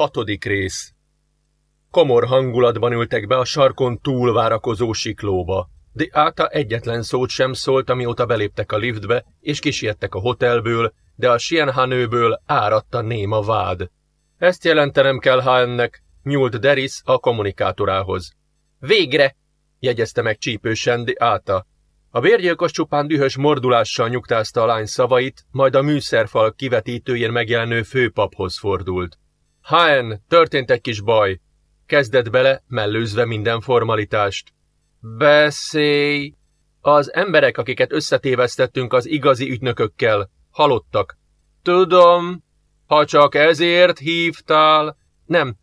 Hatodik rész Komor hangulatban ültek be a sarkon túl várakozó siklóba. De Áta egyetlen szót sem szólt, amióta beléptek a liftbe, és kisiettek a hotelből, de a Sienhanőből áradt a néma vád. Ezt jelentenem kell ennek, nyúlt Deris a kommunikátorához. Végre! jegyezte meg csípősen de Áta. A bérgyilkos csupán dühös mordulással nyugtázta a lány szavait, majd a műszerfal kivetítőjén megjelenő főpaphoz fordult. Haen, történt egy kis baj. Kezdett bele, mellőzve minden formalitást. Beszélj! Az emberek, akiket összetévesztettünk az igazi ügynökökkel, halottak. Tudom, ha csak ezért hívtál. Nem,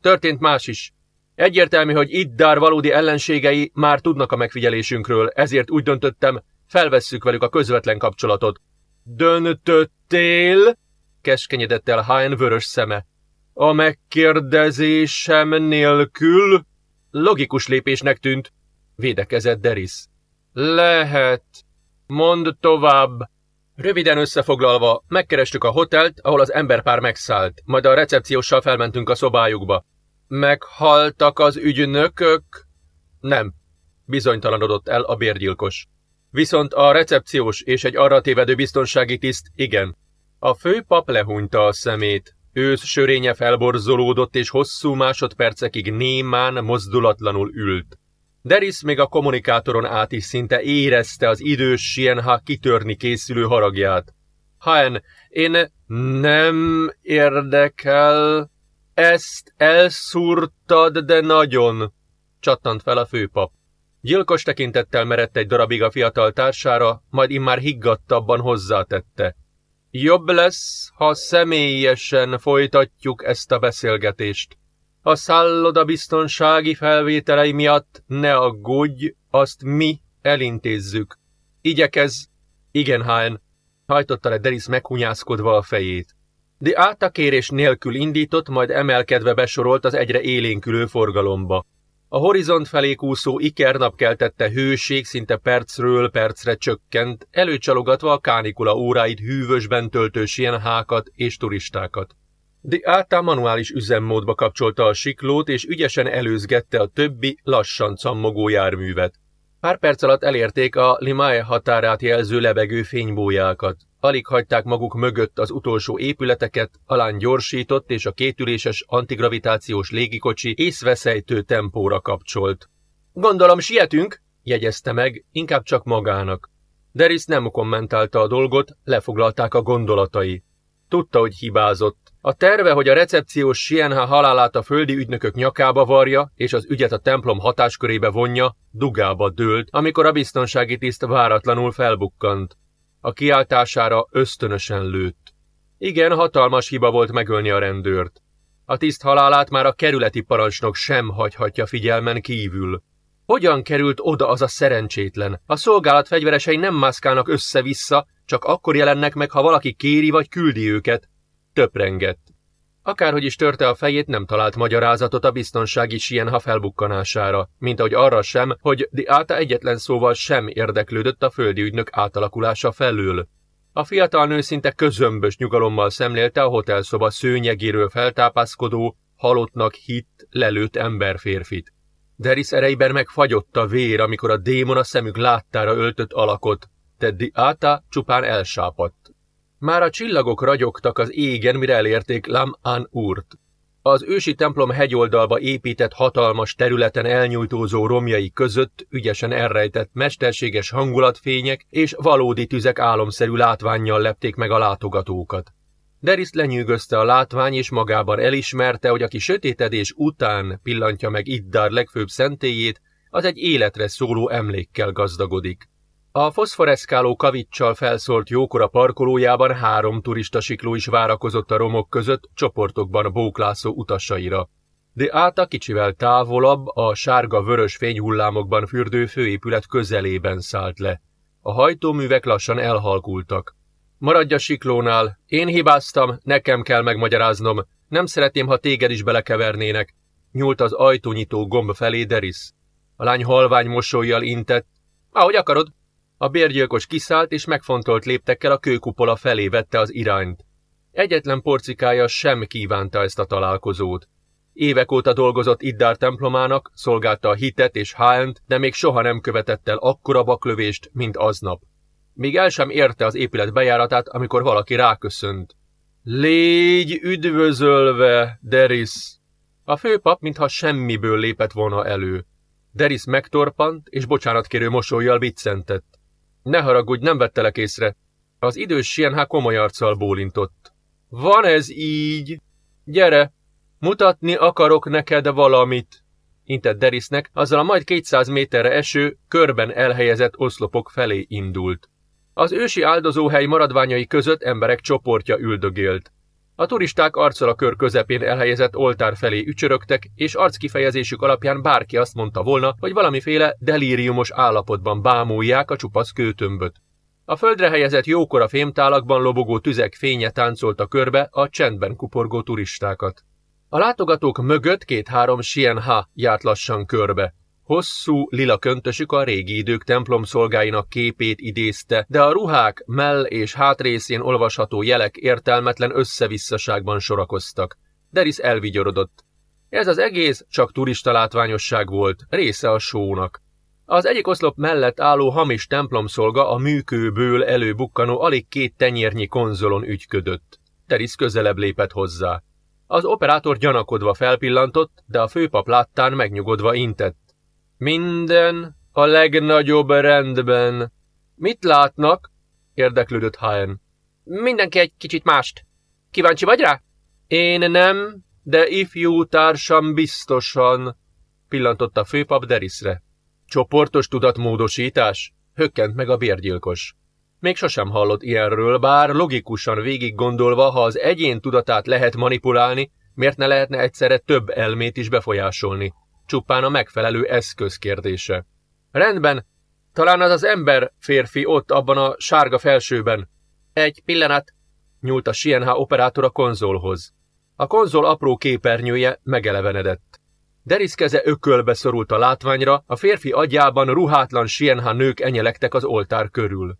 történt más is. Egyértelmű, hogy Iddár valódi ellenségei már tudnak a megfigyelésünkről, ezért úgy döntöttem, felvesszük velük a közvetlen kapcsolatot. Döntöttél? Keskenyedett el Hain vörös szeme. A megkérdezésem nélkül? Logikus lépésnek tűnt, védekezett Deris. Lehet. Mondd tovább. Röviden összefoglalva, megkerestük a hotelt, ahol az emberpár megszállt, majd a recepcióssal felmentünk a szobájukba. Meghaltak az ügynökök? Nem. Bizonytalanodott el a bérgyilkos. Viszont a recepciós és egy arra tévedő biztonsági tiszt igen. A főpap lehúnyta a szemét. Ősz sörénye felborzolódott és hosszú másodpercekig némán, mozdulatlanul ült. Deris még a kommunikátoron át is szinte érezte az idős Sienha kitörni készülő haragját. Haen, én nem érdekel, ezt elszúrtad, de nagyon, csattant fel a főpap. Gyilkos tekintettel merett egy darabig a fiatal társára, majd immár higgadtabban hozzátette. Jobb lesz, ha személyesen folytatjuk ezt a beszélgetést. A szálloda biztonsági felvételei miatt ne aggódj, azt mi elintézzük. Igyekez, igen, Hán, hajtotta le Deris meghunyászkodva a fejét. De átakérés nélkül indított, majd emelkedve besorolt az egyre élénkülő forgalomba. A horizont felé kúszó ikernap keltette hőség szinte percről percre csökkent, előcsalogatva a kánikula óráit hűvösben töltő sienhákat és turistákat. De Áta manuális üzemmódba kapcsolta a siklót, és ügyesen előzgette a többi, lassan cammogó járművet. Pár perc alatt elérték a Limae határát jelző lebegő fénybójákat. Alig hagyták maguk mögött az utolsó épületeket, alán gyorsított és a kétüléses antigravitációs légikocsi észveszejtő tempóra kapcsolt. Gondolom sietünk, jegyezte meg, inkább csak magának. Deris nem kommentálta a dolgot, lefoglalták a gondolatai. Tudta, hogy hibázott, a terve, hogy a recepciós Sienha halálát a földi ügynökök nyakába varja, és az ügyet a templom hatáskörébe vonja, dugába dőlt, amikor a biztonsági tiszt váratlanul felbukkant. A kiáltására ösztönösen lőtt. Igen, hatalmas hiba volt megölni a rendőrt. A tiszt halálát már a kerületi parancsnok sem hagyhatja figyelmen kívül. Hogyan került oda az a szerencsétlen? A szolgálat fegyveresei nem mászkálnak össze-vissza, csak akkor jelennek meg, ha valaki kéri vagy küldi őket, Töprengett. Akárhogy is törte a fejét, nem talált magyarázatot a biztonsági sienha felbukkanására, mint ahogy arra sem, hogy Di Áta egyetlen szóval sem érdeklődött a földi ügynök átalakulása felül. A fiatal nő szinte közömbös nyugalommal szemlélte a hotelszoba szőnyegéről feltápászkodó, halottnak hitt, lelőtt emberférfit. Deris ereiben megfagyott a vér, amikor a démon a szemük láttára öltött alakot, Teddy Áta csupán elsápadt. Már a csillagok ragyogtak az égen, mire elérték Lam An Urt. Az ősi templom hegyoldalba épített hatalmas területen elnyújtózó romjai között ügyesen elrejtett mesterséges hangulatfények és valódi tüzek álomszerű látványjal lepték meg a látogatókat. Deris lenyűgözte a látvány, és magában elismerte, hogy aki sötétedés után pillantja meg Iddar legfőbb szentélyét, az egy életre szóló emlékkel gazdagodik. A foszforeszkáló kavicsal felszólt jókora parkolójában három turista sikló is várakozott a romok között csoportokban bóklászó utasaira. De Áta kicsivel távolabb, a sárga-vörös fényhullámokban fürdő főépület közelében szállt le. A hajtóművek lassan elhalkultak. Maradj a siklónál, én hibáztam, nekem kell megmagyaráznom, nem szeretném, ha téged is belekevernének. Nyúlt az ajtónyitó gomb felé Deris. A lány halvány mosolyjal intett. Ahogy akarod, a bérgyilkos kiszállt, és megfontolt léptekkel a kőkupola felé vette az irányt. Egyetlen porcikája sem kívánta ezt a találkozót. Évek óta dolgozott Iddár templomának, szolgálta a hitet és Háent, de még soha nem követett el akkora baklövést, mint aznap. Még el sem érte az épület bejáratát, amikor valaki ráköszönt. Légy üdvözölve, Deris! A főpap mintha semmiből lépett volna elő. Deris megtorpant, és bocsánatkérő mosolyjal viccentett. Ne haragudj, nem vettelek észre. Az idős Sienhá komoly arccal bólintott. Van ez így? Gyere, mutatni akarok neked valamit, intett Derisnek, azzal a majd 200 méterre eső, körben elhelyezett oszlopok felé indult. Az ősi áldozóhely maradványai között emberek csoportja üldögélt. A turisták arccal a kör közepén elhelyezett oltár felé ücsörögtek, és arckifejezésük alapján bárki azt mondta volna, hogy valamiféle delíriumos állapotban bámulják a csupasz kőtömböt. A földre helyezett jókora fémtálakban lobogó tüzek fénye táncolta körbe a csendben kuporgó turistákat. A látogatók mögött két-három Sienha járt lassan körbe. Hosszú, lila köntösük a régi idők templomszolgáinak képét idézte, de a ruhák, mell és hátrészén olvasható jelek értelmetlen összevisszaságban sorakoztak. Deris elvigyorodott. Ez az egész csak turista látványosság volt, része a sónak. Az egyik oszlop mellett álló hamis templomszolga a műkőből előbukkanó alig két tenyérnyi konzolon ügyködött. Deris közelebb lépett hozzá. Az operátor gyanakodva felpillantott, de a főpap láttán megnyugodva intett. Minden a legnagyobb rendben. Mit látnak? érdeklődött Haen. Mindenki egy kicsit mást. Kíváncsi vagy rá? Én nem, de ifjú társam biztosan, pillantott a főpap Derisre. Csoportos tudatmódosítás? Hökkent meg a bérgyilkos. Még sosem hallott ilyenről, bár logikusan végig gondolva, ha az egyén tudatát lehet manipulálni, miért ne lehetne egyszerre több elmét is befolyásolni? Csupán a megfelelő eszköz kérdése. Rendben, talán az az ember férfi ott abban a sárga felsőben. Egy pillanat, nyúlt a Sienha operátor a konzolhoz. A konzol apró képernyője megelevenedett. Deris keze ökölbe szorult a látványra, a férfi agyában ruhátlan Sienha nők enyelektek az oltár körül.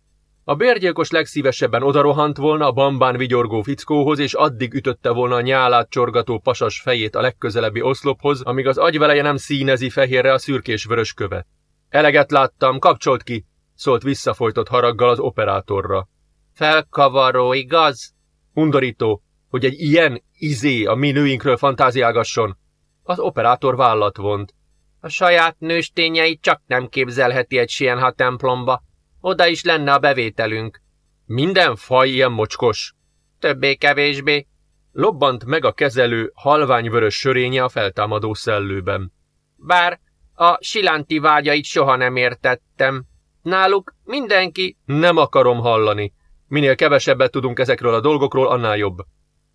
A bérgyilkos legszívesebben odarohant volna a bambán vigyorgó fickóhoz, és addig ütötte volna a nyálát csorgató pasas fejét a legközelebbi oszlophoz, amíg az agyveleje nem színezi fehérre a szürkés-vörös követ. Eleget láttam, kapcsolt ki, szólt visszafolytott haraggal az operátorra. Felkavaró, igaz? Undorító, hogy egy ilyen izé a mi nőinkről fantáziálgasson. Az operátor vállat vont. A saját nőstényeit csak nem képzelheti egy Sienha templomba. Oda is lenne a bevételünk. Minden faj ilyen mocskos. Többé-kevésbé. Lobbant meg a kezelő halványvörös sörénye a feltámadó szellőben. Bár a silánti vágyait soha nem értettem. Náluk mindenki... Nem akarom hallani. Minél kevesebbet tudunk ezekről a dolgokról, annál jobb.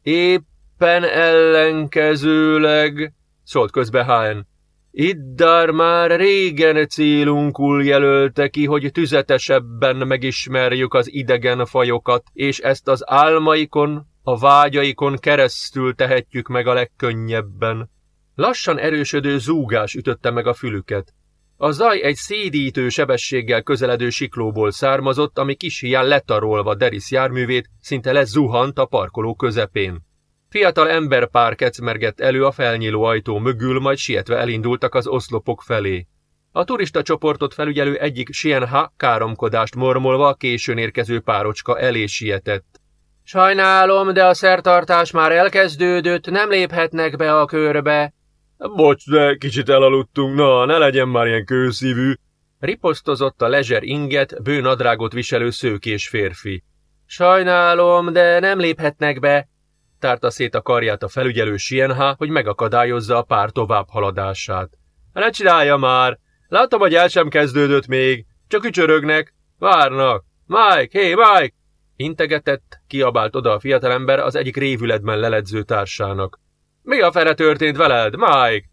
Éppen ellenkezőleg, szólt közbe H.N. Iddár már régen célunkul jelölte ki, hogy tüzetesebben megismerjük az idegen fajokat, és ezt az álmaikon, a vágyaikon keresztül tehetjük meg a legkönnyebben. Lassan erősödő zúgás ütötte meg a fülüket. A zaj egy szédítő sebességgel közeledő siklóból származott, ami kis hián letarolva Deris járművét szinte lezuhant a parkoló közepén. Fiatal emberpár kecmergett elő a felnyíló ajtó mögül, majd sietve elindultak az oszlopok felé. A turista csoportot felügyelő egyik Sienha káromkodást mormolva a későn érkező párocska elé sietett. Sajnálom, de a szertartás már elkezdődött, nem léphetnek be a körbe. Bocs, de kicsit elaludtunk, na, ne legyen már ilyen kőszívű. Riposztozott a lezser inget, bő nadrágot viselő szőkés férfi. Sajnálom, de nem léphetnek be, tárta szét a karját a felügyelő Sienha, hogy megakadályozza a pár tovább haladását. Ne csinálja már! Látom, hogy el sem kezdődött még. Csak ücsörögnek. Várnak. Mike, hé, hey, Mike! Integetett, kiabált oda a fiatalember az egyik révületben leledző társának. Mi a fele történt veled, Mike?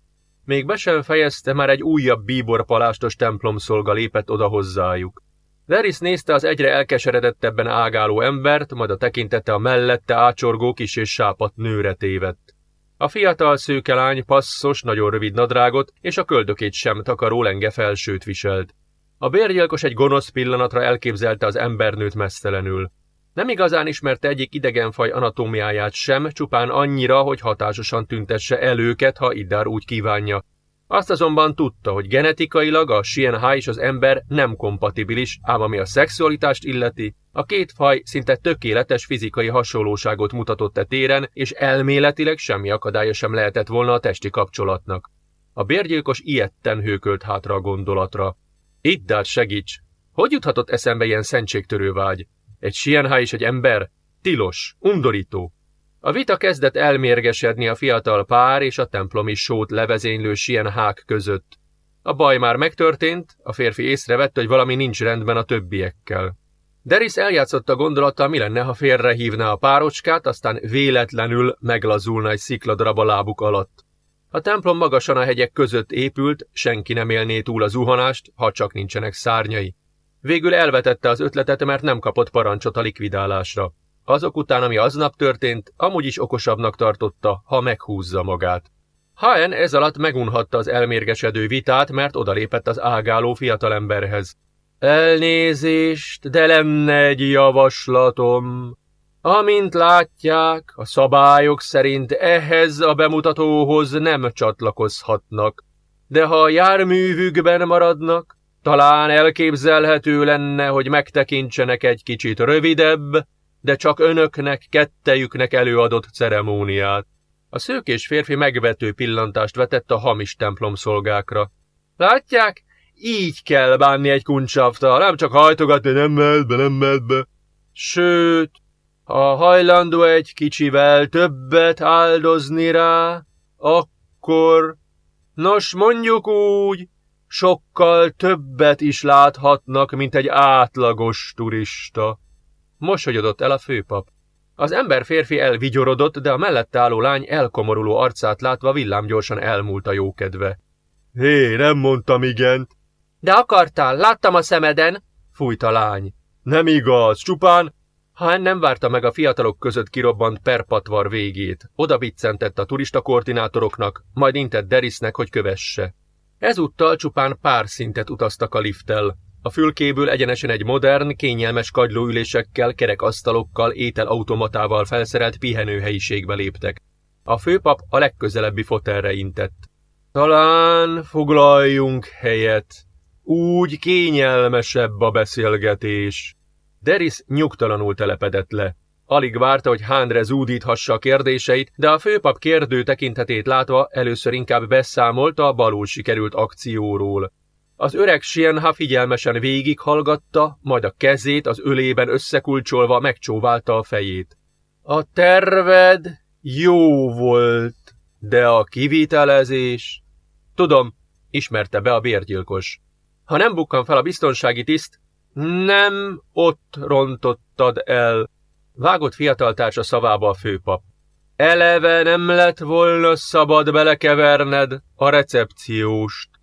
Még be sem fejezte, már egy újabb bíborpalástos templomszolga lépett oda hozzájuk. Veris nézte az egyre elkeseredettebben ágáló embert, majd a tekintete a mellette ácsorgó kis és sápat nőre tévedt. A fiatal szőke lány passzos, nagyon rövid nadrágot és a köldökét sem takaró lenge felsőt viselt. A bérgyilkos egy gonosz pillanatra elképzelte az embernőt mesztelenül. Nem igazán ismerte egyik idegenfaj anatómiáját sem, csupán annyira, hogy hatásosan tüntesse el ha Iddár úgy kívánja. Azt azonban tudta, hogy genetikailag a Shienhai és az ember nem kompatibilis, ám ami a szexualitást illeti, a két faj szinte tökéletes fizikai hasonlóságot mutatott e téren, és elméletileg semmi akadálya sem lehetett volna a testi kapcsolatnak. A bérgyilkos ilyetten hőkölt hátra a gondolatra. Iddár segíts! Hogy juthatott eszembe ilyen szentségtörő vágy? Egy Sienhá és egy ember? Tilos, undorító. A vita kezdett elmérgesedni a fiatal pár és a templomi sót levezénylő Sienhák között. A baj már megtörtént, a férfi észrevette, hogy valami nincs rendben a többiekkel. Deris eljátszotta gondolattal, mi lenne, ha félrehívná a párocskát, aztán véletlenül meglazulna egy szikladarab a lábuk alatt. A templom magasan a hegyek között épült, senki nem élné túl a zuhanást, ha csak nincsenek szárnyai. Végül elvetette az ötletet, mert nem kapott parancsot a likvidálásra. Azok után, ami aznap történt, amúgy is okosabbnak tartotta, ha meghúzza magát. Haen ez alatt megunhatta az elmérgesedő vitát, mert odalépett az ágáló fiatalemberhez. Elnézést, de lenne egy javaslatom. Amint látják, a szabályok szerint ehhez a bemutatóhoz nem csatlakozhatnak. De ha a járművükben maradnak, talán elképzelhető lenne, hogy megtekintsenek egy kicsit rövidebb, de csak önöknek, kettejüknek előadott ceremóniát. A szőkés férfi megvető pillantást vetett a hamis templom szolgákra. Látják, így kell bánni egy kuncsaftal, nem csak hajtogatni, nem mehet be, nem mehet be. Sőt, ha hajlandó egy kicsivel többet áldozni rá, akkor, nos mondjuk úgy, sokkal többet is láthatnak, mint egy átlagos turista. Mosolyodott el a főpap. Az ember férfi elvigyorodott, de a mellette álló lány elkomoruló arcát látva villámgyorsan elmúlt a jókedve. Hé, nem mondtam igent. De akartál, láttam a szemeden, fújt a lány. Nem igaz, csupán... Hán nem várta meg a fiatalok között kirobbant perpatvar végét. Oda biccentett a turista koordinátoroknak, majd intett Derisnek, hogy kövesse. Ezúttal csupán pár szintet utaztak a lifttel. A fülkéből egyenesen egy modern, kényelmes kagylóülésekkel, kerekasztalokkal, ételautomatával felszerelt pihenőhelyiségbe léptek. A főpap a legközelebbi fotelre intett. Talán foglaljunk helyet. Úgy kényelmesebb a beszélgetés. Deris nyugtalanul telepedett le. Alig várta, hogy Hánre zúdíthassa a kérdéseit, de a főpap kérdő tekintetét látva először inkább beszámolt a balul sikerült akcióról. Az öreg Sienha figyelmesen végighallgatta, majd a kezét az ölében összekulcsolva megcsóválta a fejét. A terved jó volt, de a kivitelezés... Tudom, ismerte be a bérgyilkos. Ha nem bukkan fel a biztonsági tiszt, nem ott rontottad el. Vágott fiataltársa szavába a főpap. Eleve nem lett volna szabad belekeverned a recepcióst.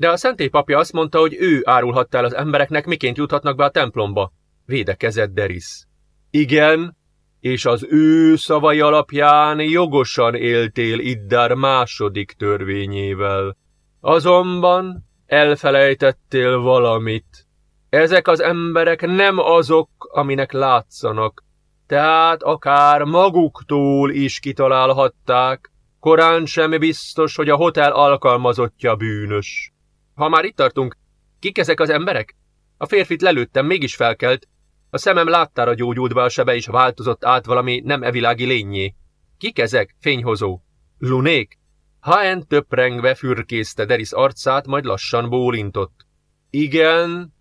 De a papja azt mondta, hogy ő árulhatta el az embereknek, miként juthatnak be a templomba. Védekezett Deris. Igen, és az ő szavai alapján jogosan éltél Iddár második törvényével. Azonban elfelejtettél valamit. Ezek az emberek nem azok, aminek látszanak, tehát akár maguktól is kitalálhatták, korán sem biztos, hogy a hotel alkalmazottja bűnös. Ha már itt tartunk, kik ezek az emberek? A férfit lelőttem, mégis felkelt. A szemem láttára gyógyult be a sebe, és változott át valami nem evilági lényé. Kik ezek, fényhozó? Lunék? Haen töprengve fürkészte Deris arcát, majd lassan bólintott. Igen,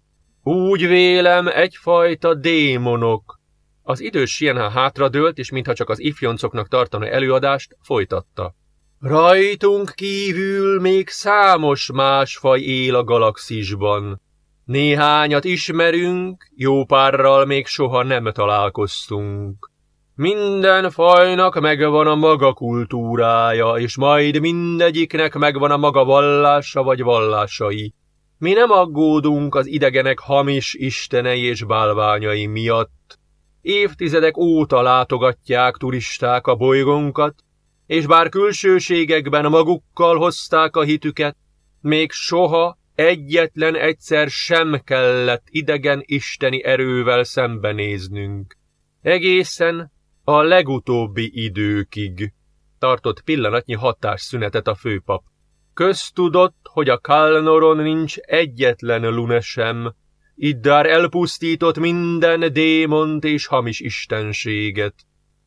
úgy vélem egyfajta démonok. Az idős Sienha hátradőlt, és mintha csak az ifjoncoknak tartana előadást, folytatta. Rajtunk kívül még számos más faj él a galaxisban. Néhányat ismerünk, jó párral még soha nem találkoztunk. Minden fajnak megvan a maga kultúrája, és majd mindegyiknek megvan a maga vallása vagy vallásai. Mi nem aggódunk az idegenek hamis istenei és bálványai miatt. Évtizedek óta látogatják turisták a bolygónkat, és bár külsőségekben magukkal hozták a hitüket, még soha egyetlen egyszer sem kellett idegen isteni erővel szembenéznünk. Egészen a legutóbbi időkig tartott pillanatnyi hatásszünetet a főpap. Köztudott, hogy a Kalnoron nincs egyetlen lune sem. Iddár elpusztított minden démont és hamis istenséget.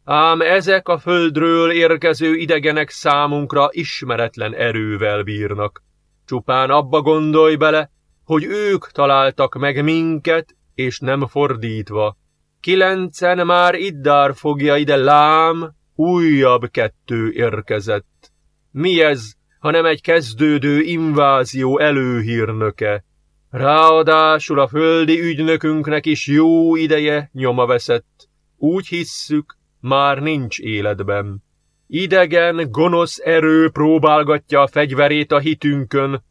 Ám ezek a földről érkező idegenek számunkra ismeretlen erővel bírnak. Csupán abba gondolj bele, hogy ők találtak meg minket, és nem fordítva. Kilencen már Iddár fogja ide lám, újabb kettő érkezett. Mi ez, hanem egy kezdődő invázió előhírnöke? Ráadásul a földi ügynökünknek is jó ideje nyoma veszett. Úgy hisszük, már nincs életben. Idegen, gonosz erő próbálgatja a fegyverét a hitünkön,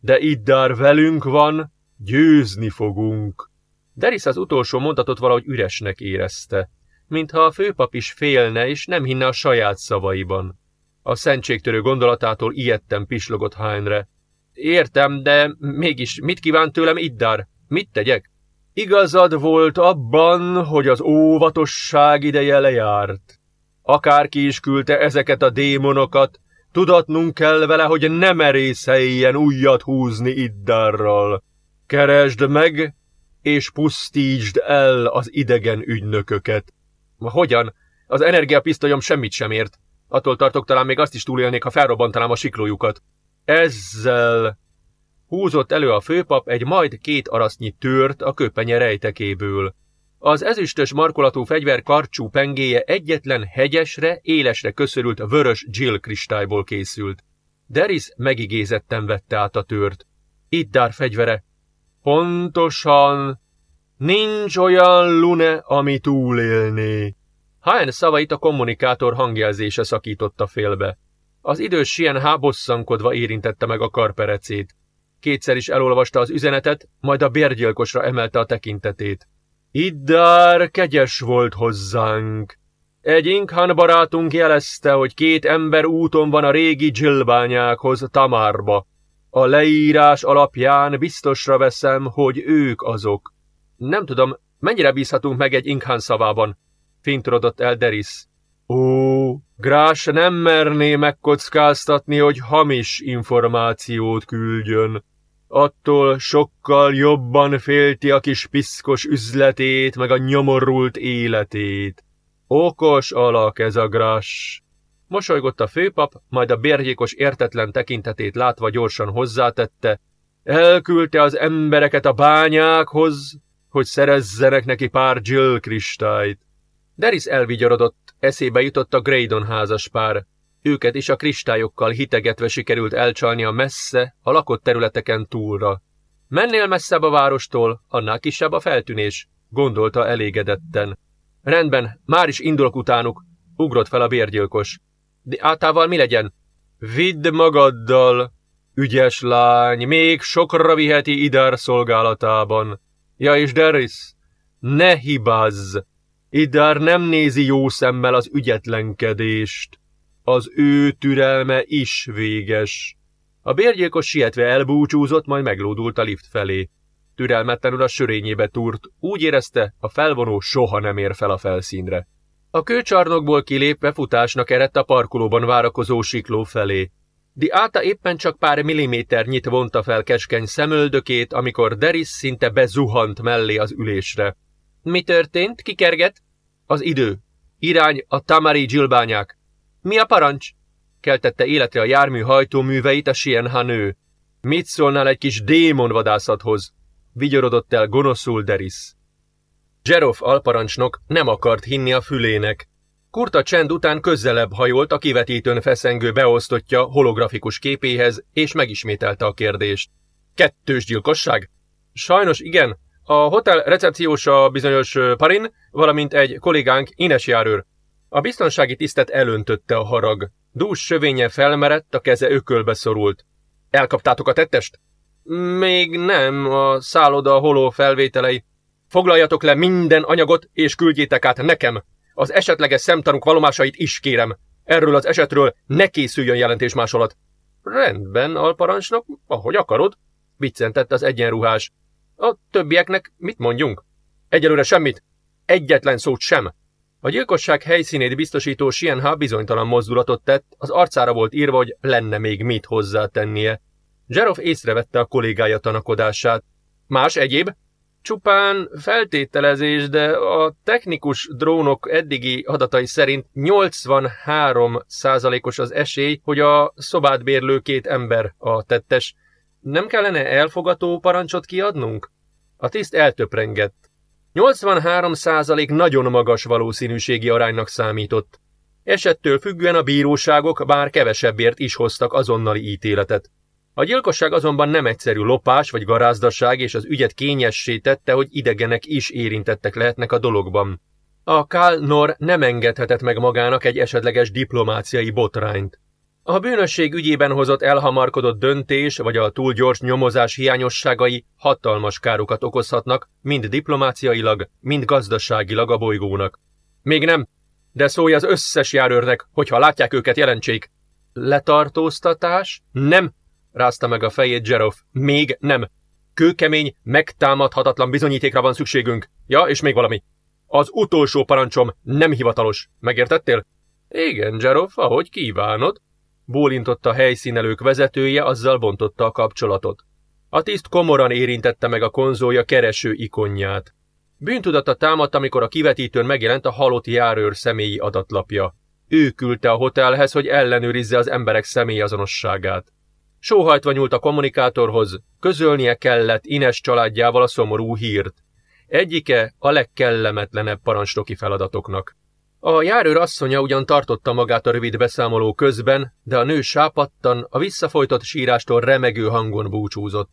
de Iddár velünk van, győzni fogunk. Deris az utolsó mondatot valahogy üresnek érezte, mintha a főpap is félne és nem hinne a saját szavaiban. A szentségtörő gondolatától ijedtem pislogott Heinre. Értem, de mégis mit kíván tőlem Iddár? Mit tegyek? Igazad volt abban, hogy az óvatosság ideje lejárt. Akárki is küldte ezeket a démonokat, tudatnunk kell vele, hogy ne merészeljen újat húzni Iddárral. Keresd meg, és pusztítsd el az idegen ügynököket. Hogyan? Az energiapisztolyom semmit sem ért. Attól tartok, talán még azt is túlélnék, ha felrobbantanám a siklójukat. Ezzel húzott elő a főpap egy majd két arasznyi tört a köpenye rejtekéből. Az ezüstös markolatú fegyver karcsú pengéje egyetlen hegyesre, élesre köszörült vörös Jill kristályból készült. Deris megigézetten vette át a tört. Iddár fegyvere. Pontosan. Nincs olyan lune, ami túlélné. Haen szavait a kommunikátor hangjelzése szakította félbe. Az idős Sien hábosszankodva érintette meg a karperecét. Kétszer is elolvasta az üzenetet, majd a bérgyilkosra emelte a tekintetét. Iddár kegyes volt hozzánk. Egy Inkhan barátunk jelezte, hogy két ember úton van a régi dzsillbányákhoz, Tamárba. A leírás alapján biztosra veszem, hogy ők azok. Nem tudom, mennyire bízhatunk meg egy Inkhan szavában, fintorodott el Deris. Ó, Grás nem merné megkockáztatni, hogy hamis információt küldjön. Attól sokkal jobban félti a kis piszkos üzletét, meg a nyomorult életét. Okos alak ez a Grás. Mosolygott a főpap, majd a bérgyékos értetlen tekintetét látva gyorsan hozzátette, elküldte az embereket a bányákhoz, hogy szerezzenek neki pár Jill kristályt. Deris elvigyorodott, eszébe jutott a Graydon házas pár. Őket is a kristályokkal hitegetve sikerült elcsalni a messze, a lakott területeken túlra. Mennél messzebb a várostól, annál kisebb a feltűnés, gondolta elégedetten. Rendben, már is indulok utánuk, ugrott fel a bérgyilkos. De átával mi legyen? Vidd magaddal, ügyes lány, még sokra viheti Idár szolgálatában. Ja és Deris, ne hibázz! Idár nem nézi jó szemmel az ügyetlenkedést. Az ő türelme is véges. A bérgyilkos sietve elbúcsúzott, majd meglódult a lift felé. Türelmetlenül a sörényébe túrt, úgy érezte, a felvonó soha nem ér fel a felszínre. A kőcsarnokból kilépve futásnak eredt a parkolóban várakozó sikló felé. Di Áta éppen csak pár milliméternyit vonta fel keskeny szemöldökét, amikor Deris szinte bezuhant mellé az ülésre. Mi történt? Kikerget? Az idő. Irány a Tamari dzsilbányák. Mi a parancs? Keltette életre a jármű hajtóműveit a Sienha nő. Mit szólnál egy kis démonvadászathoz? Vigyorodott el gonoszul Deris. Zserof alparancsnok nem akart hinni a fülének. Kurta csend után közelebb hajolt a kivetítőn feszengő beosztottja holografikus képéhez, és megismételte a kérdést. Kettős gyilkosság? Sajnos igen. A hotel recepciós a bizonyos Parin, valamint egy kollégánk Ines járőr. A biztonsági tisztet elöntötte a harag. Dús sövénye felmerett, a keze ökölbe szorult. Elkaptátok a tettest? Még nem, a szálloda holó felvételei. Foglaljatok le minden anyagot, és küldjétek át nekem. Az esetleges szemtanúk valomásait is kérem. Erről az esetről ne készüljön jelentésmásolat. Rendben, alparancsnok, ahogy akarod, viccentett az egyenruhás. A többieknek mit mondjunk? Egyelőre semmit. Egyetlen szót sem. A gyilkosság helyszínét biztosító Sienha bizonytalan mozdulatot tett, az arcára volt írva, hogy lenne még mit hozzátennie. Zserov észrevette a kollégája tanakodását. Más egyéb? Csupán feltételezés, de a technikus drónok eddigi adatai szerint 83 százalékos az esély, hogy a szobát bérlő két ember a tettes. Nem kellene elfogató parancsot kiadnunk? A tiszt eltöprengett. 83 százalék nagyon magas valószínűségi aránynak számított. Esettől függően a bíróságok bár kevesebbért is hoztak azonnali ítéletet. A gyilkosság azonban nem egyszerű lopás vagy garázdaság, és az ügyet kényessé tette, hogy idegenek is érintettek lehetnek a dologban. A Kál Nor nem engedhetett meg magának egy esetleges diplomáciai botrányt. A bűnösség ügyében hozott elhamarkodott döntés vagy a túl gyors nyomozás hiányosságai hatalmas károkat okozhatnak, mind diplomáciailag, mind gazdaságilag a bolygónak. Még nem, de szólj az összes járőrnek, hogyha látják őket, jelentsék. Letartóztatás? Nem, rázta meg a fejét Zserov. Még nem. Kőkemény, megtámadhatatlan bizonyítékra van szükségünk. Ja, és még valami. Az utolsó parancsom nem hivatalos. Megértettél? Igen, Zserov, ahogy kívánod. Bólintott a helyszínelők vezetője, azzal bontotta a kapcsolatot. A tiszt komoran érintette meg a konzolja kereső ikonját. Bűntudata támadt, amikor a kivetítőn megjelent a halott járőr személyi adatlapja. Ő küldte a hotelhez, hogy ellenőrizze az emberek személyazonosságát. Sóhajtva nyúlt a kommunikátorhoz, közölnie kellett Ines családjával a szomorú hírt. Egyike a legkellemetlenebb parancsnoki feladatoknak. A járőr asszonya ugyan tartotta magát a rövid beszámoló közben, de a nő sápattan, a visszafolytott sírástól remegő hangon búcsúzott.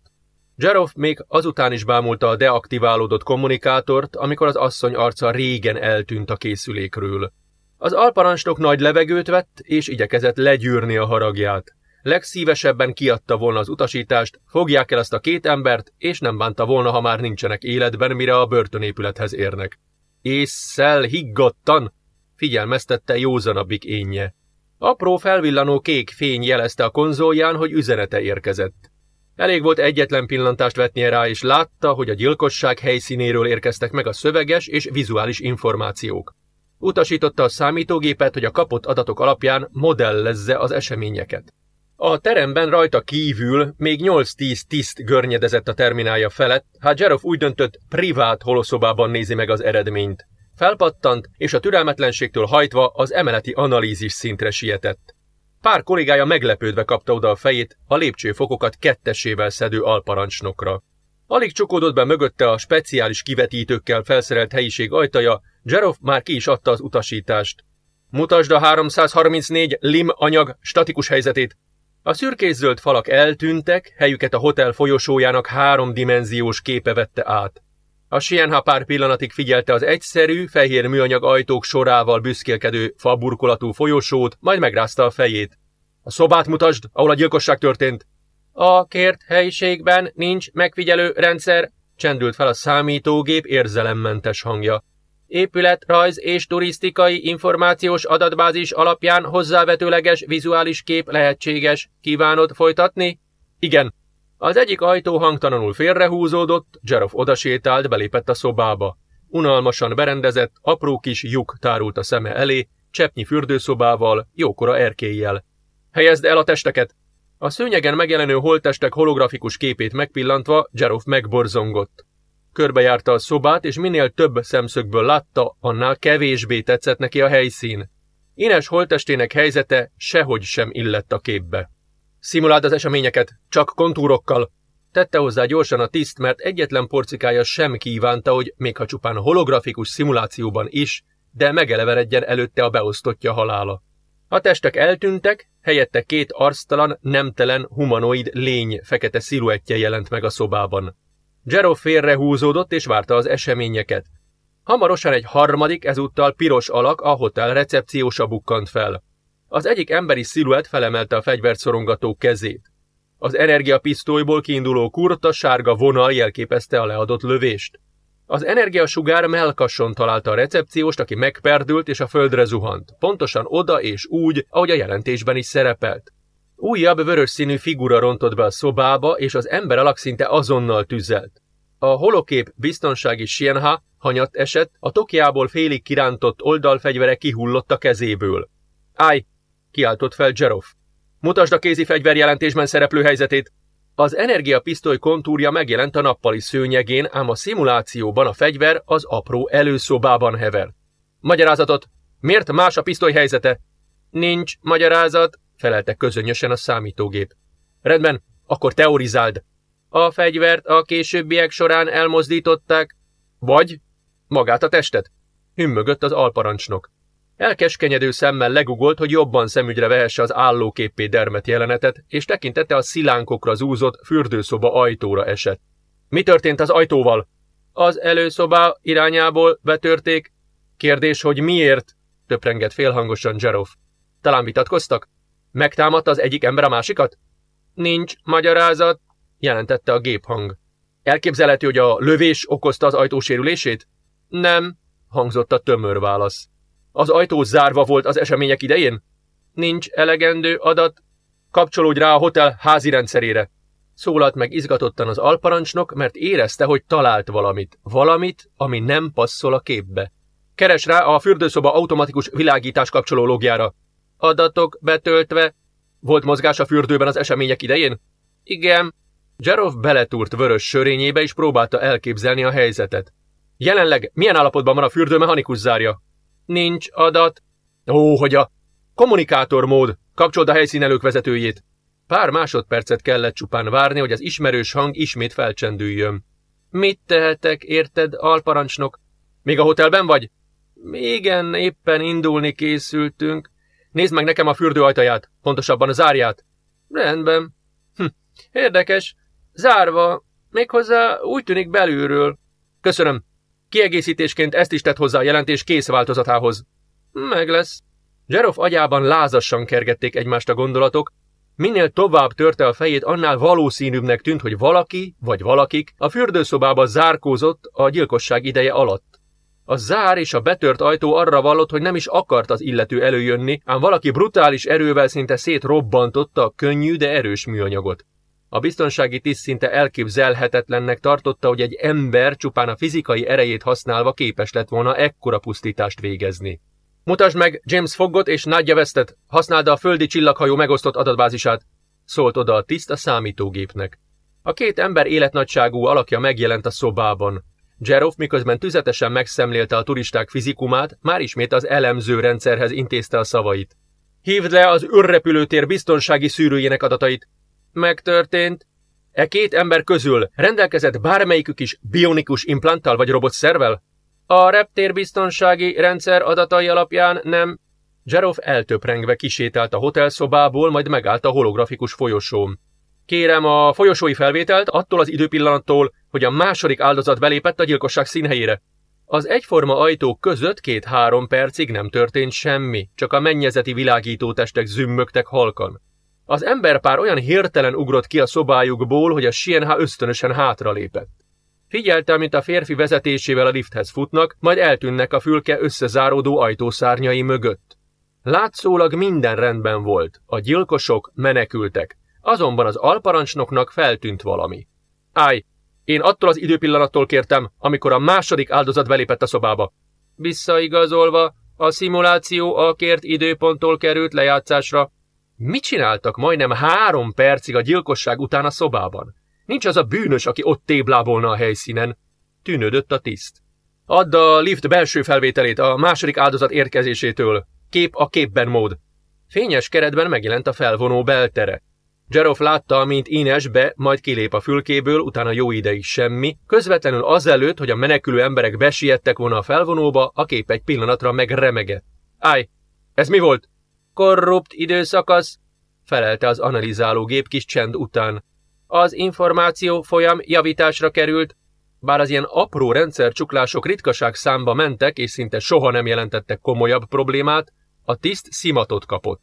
Jerov még azután is bámulta a deaktiválódott kommunikátort, amikor az asszony arca régen eltűnt a készülékről. Az alparancsnok nagy levegőt vett, és igyekezett legyűrni a haragját. Legszívesebben kiadta volna az utasítást, fogják el ezt a két embert, és nem bánta volna, ha már nincsenek életben, mire a börtönépülethez érnek. Észszel higgadtan, figyelmeztette józanabbik énje. Apró felvillanó kék fény jelezte a konzolján, hogy üzenete érkezett. Elég volt egyetlen pillantást vetnie rá, és látta, hogy a gyilkosság helyszínéről érkeztek meg a szöveges és vizuális információk. Utasította a számítógépet, hogy a kapott adatok alapján modellezze az eseményeket. A teremben rajta kívül még 8-10 tiszt görnyedezett a terminálja felett, hát Jerov úgy döntött, privát holoszobában nézi meg az eredményt. Felpattant, és a türelmetlenségtől hajtva az emeleti analízis szintre sietett. Pár kollégája meglepődve kapta oda a fejét a lépcsőfokokat kettesével szedő alparancsnokra. Alig csukódott be mögötte a speciális kivetítőkkel felszerelt helyiség ajtaja, Jerov már ki is adta az utasítást. Mutasd a 334 lim anyag statikus helyzetét. A szürkészöld falak eltűntek, helyüket a hotel folyosójának háromdimenziós képe vette át. A Sienha pár pillanatig figyelte az egyszerű, fehér műanyag ajtók sorával büszkélkedő faburkolatú folyosót, majd megrázta a fejét. A szobát mutasd, ahol a gyilkosság történt. A kért helyiségben nincs megfigyelő rendszer, csendült fel a számítógép érzelemmentes hangja. Épület, rajz és turisztikai információs adatbázis alapján hozzávetőleges vizuális kép lehetséges. Kívánod folytatni? Igen, az egyik ajtó hangtalanul félrehúzódott, Jerov odasétált, belépett a szobába. Unalmasan berendezett, apró kis lyuk tárult a szeme elé, cseppnyi fürdőszobával, jókora erkélyjel. Helyezd el a testeket! A szőnyegen megjelenő holttestek holografikus képét megpillantva, Jerov megborzongott. Körbejárta a szobát, és minél több szemszögből látta, annál kevésbé tetszett neki a helyszín. Ines holttestének helyzete sehogy sem illett a képbe. Szimuláld az eseményeket, csak kontúrokkal. Tette hozzá gyorsan a tiszt, mert egyetlen porcikája sem kívánta, hogy még ha csupán holografikus szimulációban is, de megeleveredjen előtte a beosztottja halála. A testek eltűntek, helyette két arctalan, nemtelen, humanoid lény fekete sziluettje jelent meg a szobában. Jero félrehúzódott és várta az eseményeket. Hamarosan egy harmadik, ezúttal piros alak a hotel recepciósa bukkant fel. Az egyik emberi sziluett felemelte a fegyvert szorongató kezét. Az energiapisztolyból kiinduló kurta sárga vonal jelképezte a leadott lövést. Az energiasugár melkasson találta a recepcióst, aki megperdült és a földre zuhant, pontosan oda és úgy, ahogy a jelentésben is szerepelt. Újabb vörös színű figura rontott be a szobába, és az ember alak szinte azonnal tüzelt. A holokép biztonsági Sienha Hanyat esett, a tokjából félig kirántott oldalfegyvere kihullott a kezéből. Állj! Kiáltott fel Jeroff. Mutasd a kézi fegyverjelentésben szereplő helyzetét. Az energiapisztoly kontúrja megjelent a nappali szőnyegén, ám a szimulációban a fegyver az apró előszobában hever. Magyarázatot! Miért más a pisztoly helyzete? Nincs magyarázat, felelte közönösen a számítógép. Rendben, akkor teorizáld. A fegyvert a későbbiek során elmozdították. Vagy magát a testet? Hümmögött az alparancsnok. Elkeskenyedő szemmel legugolt, hogy jobban szemügyre vehesse az állóképé dermet jelenetet, és tekintette a szilánkokra zúzott fürdőszoba ajtóra esett. Mi történt az ajtóval? Az előszoba irányából betörték. Kérdés, hogy miért? töprengett félhangosan Jeroff. Talán vitatkoztak? Megtámadta az egyik ember a másikat? Nincs magyarázat, jelentette a géphang. Elképzelhető, hogy a lövés okozta az ajtó sérülését? Nem, hangzott a tömör válasz. Az ajtó zárva volt az események idején? Nincs elegendő adat. Kapcsolódj rá a hotel házi rendszerére. Szólalt meg izgatottan az alparancsnok, mert érezte, hogy talált valamit. Valamit, ami nem passzol a képbe. Keres rá a fürdőszoba automatikus világítás kapcsolólógiára. Adatok betöltve. Volt mozgás a fürdőben az események idején? Igen. Jeroff beletúrt vörös sörényébe és próbálta elképzelni a helyzetet. Jelenleg milyen állapotban van a fürdő mechanikus zárja? Nincs adat. Ó, hogy a kommunikátormód. Kapcsold a helyszínelők vezetőjét. Pár másodpercet kellett csupán várni, hogy az ismerős hang ismét felcsendüljön. Mit tehetek, érted, alparancsnok? Még a hotelben vagy? Igen, éppen indulni készültünk. Nézd meg nekem a fürdő ajtaját, pontosabban a zárját. Rendben. Hm, érdekes. Zárva, méghozzá úgy tűnik belülről. Köszönöm. Kiegészítésként ezt is tett hozzá a jelentés kész változatához. Meg lesz. Zseroff agyában lázassan kergették egymást a gondolatok, Minél tovább törte a fejét, annál valószínűbbnek tűnt, hogy valaki vagy valakik a fürdőszobába zárkózott a gyilkosság ideje alatt. A zár és a betört ajtó arra vallott, hogy nem is akart az illető előjönni, ám valaki brutális erővel szinte szétrobbantotta a könnyű, de erős műanyagot. A biztonsági tiszt szinte elképzelhetetlennek tartotta, hogy egy ember csupán a fizikai erejét használva képes lett volna ekkora pusztítást végezni. Mutasd meg James Foggot és Nadja Westet, használd a földi csillaghajó megosztott adatbázisát, szólt oda a tiszt a számítógépnek. A két ember életnagyságú alakja megjelent a szobában. Jeroff miközben tüzetesen megszemlélte a turisták fizikumát, már ismét az elemző rendszerhez intézte a szavait. Hívd le az űrrepülőtér biztonsági szűrőjének adatait. Megtörtént. E két ember közül rendelkezett bármelyikük is bionikus implanttal vagy robotszervel? A reptérbiztonsági rendszer adatai alapján nem. Jeroff eltöprengve kisétált a hotelszobából, majd megállt a holografikus folyosón. Kérem a folyosói felvételt attól az időpillanattól, hogy a második áldozat belépett a gyilkosság színhelyére. Az egyforma ajtók között két-három percig nem történt semmi, csak a mennyezeti világítótestek zümmögtek halkan. Az emberpár olyan hirtelen ugrott ki a szobájukból, hogy a Sienha ösztönösen hátralépett. Figyelte, mint a férfi vezetésével a lifthez futnak, majd eltűnnek a fülke összezáródó ajtószárnyai mögött. Látszólag minden rendben volt, a gyilkosok menekültek, azonban az alparancsnoknak feltűnt valami. Állj, én attól az időpillanattól kértem, amikor a második áldozat belépett a szobába. Visszaigazolva, a szimuláció a kért időponttól került lejátszásra. Mit csináltak majdnem három percig a gyilkosság után a szobában? Nincs az a bűnös, aki ott téblábolna a helyszínen. Tűnődött a tiszt. Add a lift belső felvételét a második áldozat érkezésétől. Kép a képben mód. Fényes keretben megjelent a felvonó beltere. Jeroff látta, mint Ines be, majd kilép a fülkéből, utána jó ideig semmi, közvetlenül azelőtt, hogy a menekülő emberek besiettek volna a felvonóba, a kép egy pillanatra megremegett. Állj, ez mi volt? Korrupt időszakasz, felelte az analizáló gép kis csend után. Az információ folyam javításra került, bár az ilyen apró rendszercsuklások ritkaság számba mentek, és szinte soha nem jelentettek komolyabb problémát, a tiszt szimatot kapott.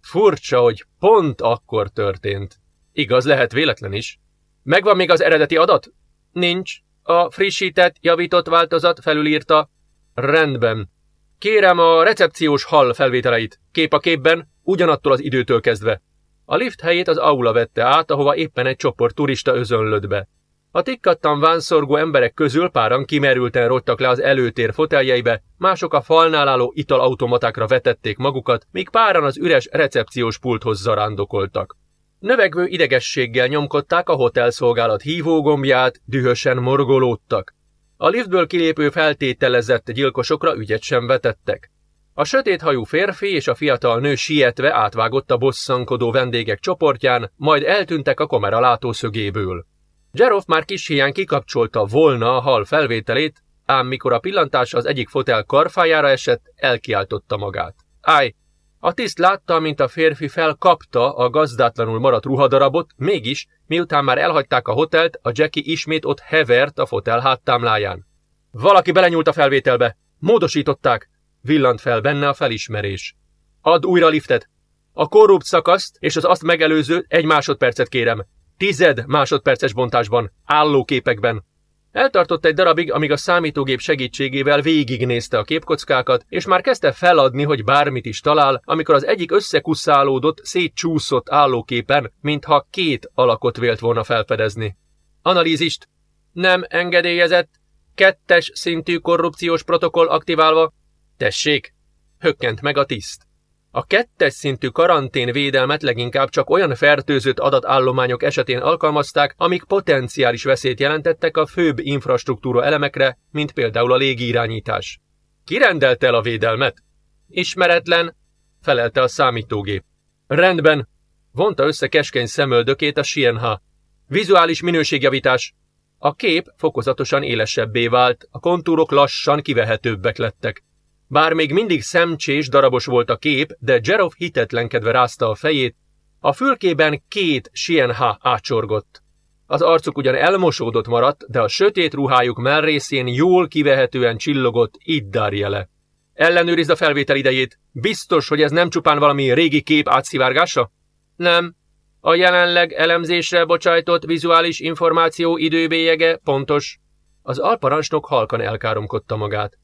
Furcsa, hogy pont akkor történt. Igaz, lehet véletlen is. Megvan még az eredeti adat? Nincs. A frissített, javított változat felülírta. Rendben. Kérem a recepciós hall felvételeit. Kép a képben, ugyanattól az időtől kezdve. A lift helyét az aula vette át, ahova éppen egy csoport turista özönlött be. A tikkattan vánszorgó emberek közül páran kimerülten rottak le az előtér foteljeibe, mások a falnál álló italautomatákra vetették magukat, míg páran az üres recepciós pulthoz zarándokoltak. Növekvő idegességgel nyomkodták a hotelszolgálat hívógombját, dühösen morgolódtak. A liftből kilépő feltételezett gyilkosokra ügyet sem vetettek. A sötéthajú férfi és a fiatal nő sietve átvágott a bosszankodó vendégek csoportján, majd eltűntek a kamera látószögéből. Jeroff már kis hiány kikapcsolta volna a hal felvételét, ám mikor a pillantása az egyik fotel karfájára esett, elkiáltotta magát. Áj! A tiszt látta, mint a férfi felkapta a gazdátlanul maradt ruhadarabot, mégis, miután már elhagyták a hotelt, a Jackie ismét ott hevert a fotel háttámláján. Valaki belenyúlt a felvételbe. Módosították. Villant fel benne a felismerés. Add újra liftet. A korrupt szakaszt és az azt megelőző egy másodpercet kérem. Tized másodperces bontásban, állóképekben. Eltartott egy darabig, amíg a számítógép segítségével végignézte a képkockákat, és már kezdte feladni, hogy bármit is talál, amikor az egyik összekusszálódott, szétcsúszott állóképen, mintha két alakot vélt volna felfedezni. Analízist. Nem engedélyezett. Kettes szintű korrupciós protokoll aktiválva. Tessék! Hökkent meg a tiszt. A kettes szintű karanténvédelmet leginkább csak olyan fertőzött adatállományok esetén alkalmazták, amik potenciális veszélyt jelentettek a főbb infrastruktúra elemekre, mint például a légirányítás. Ki rendelte el a védelmet? Ismeretlen, felelte a számítógép. Rendben, vonta össze keskeny szemöldökét a Sienha. Vizuális minőségjavítás. A kép fokozatosan élesebbé vált, a kontúrok lassan kivehetőbbek lettek. Bár még mindig szemcsés darabos volt a kép, de Jerov hitetlenkedve rázta a fejét, a fülkében két sienha ácsorgott. Az arcuk ugyan elmosódott maradt, de a sötét ruhájuk mellrészén jól kivehetően csillogott Iddar jele. Ellenőrizd a felvétel idejét. Biztos, hogy ez nem csupán valami régi kép átszivárgása? Nem. A jelenleg elemzésre bocsájtott vizuális információ időbélyege pontos. Az alparancsnok halkan elkáromkodta magát.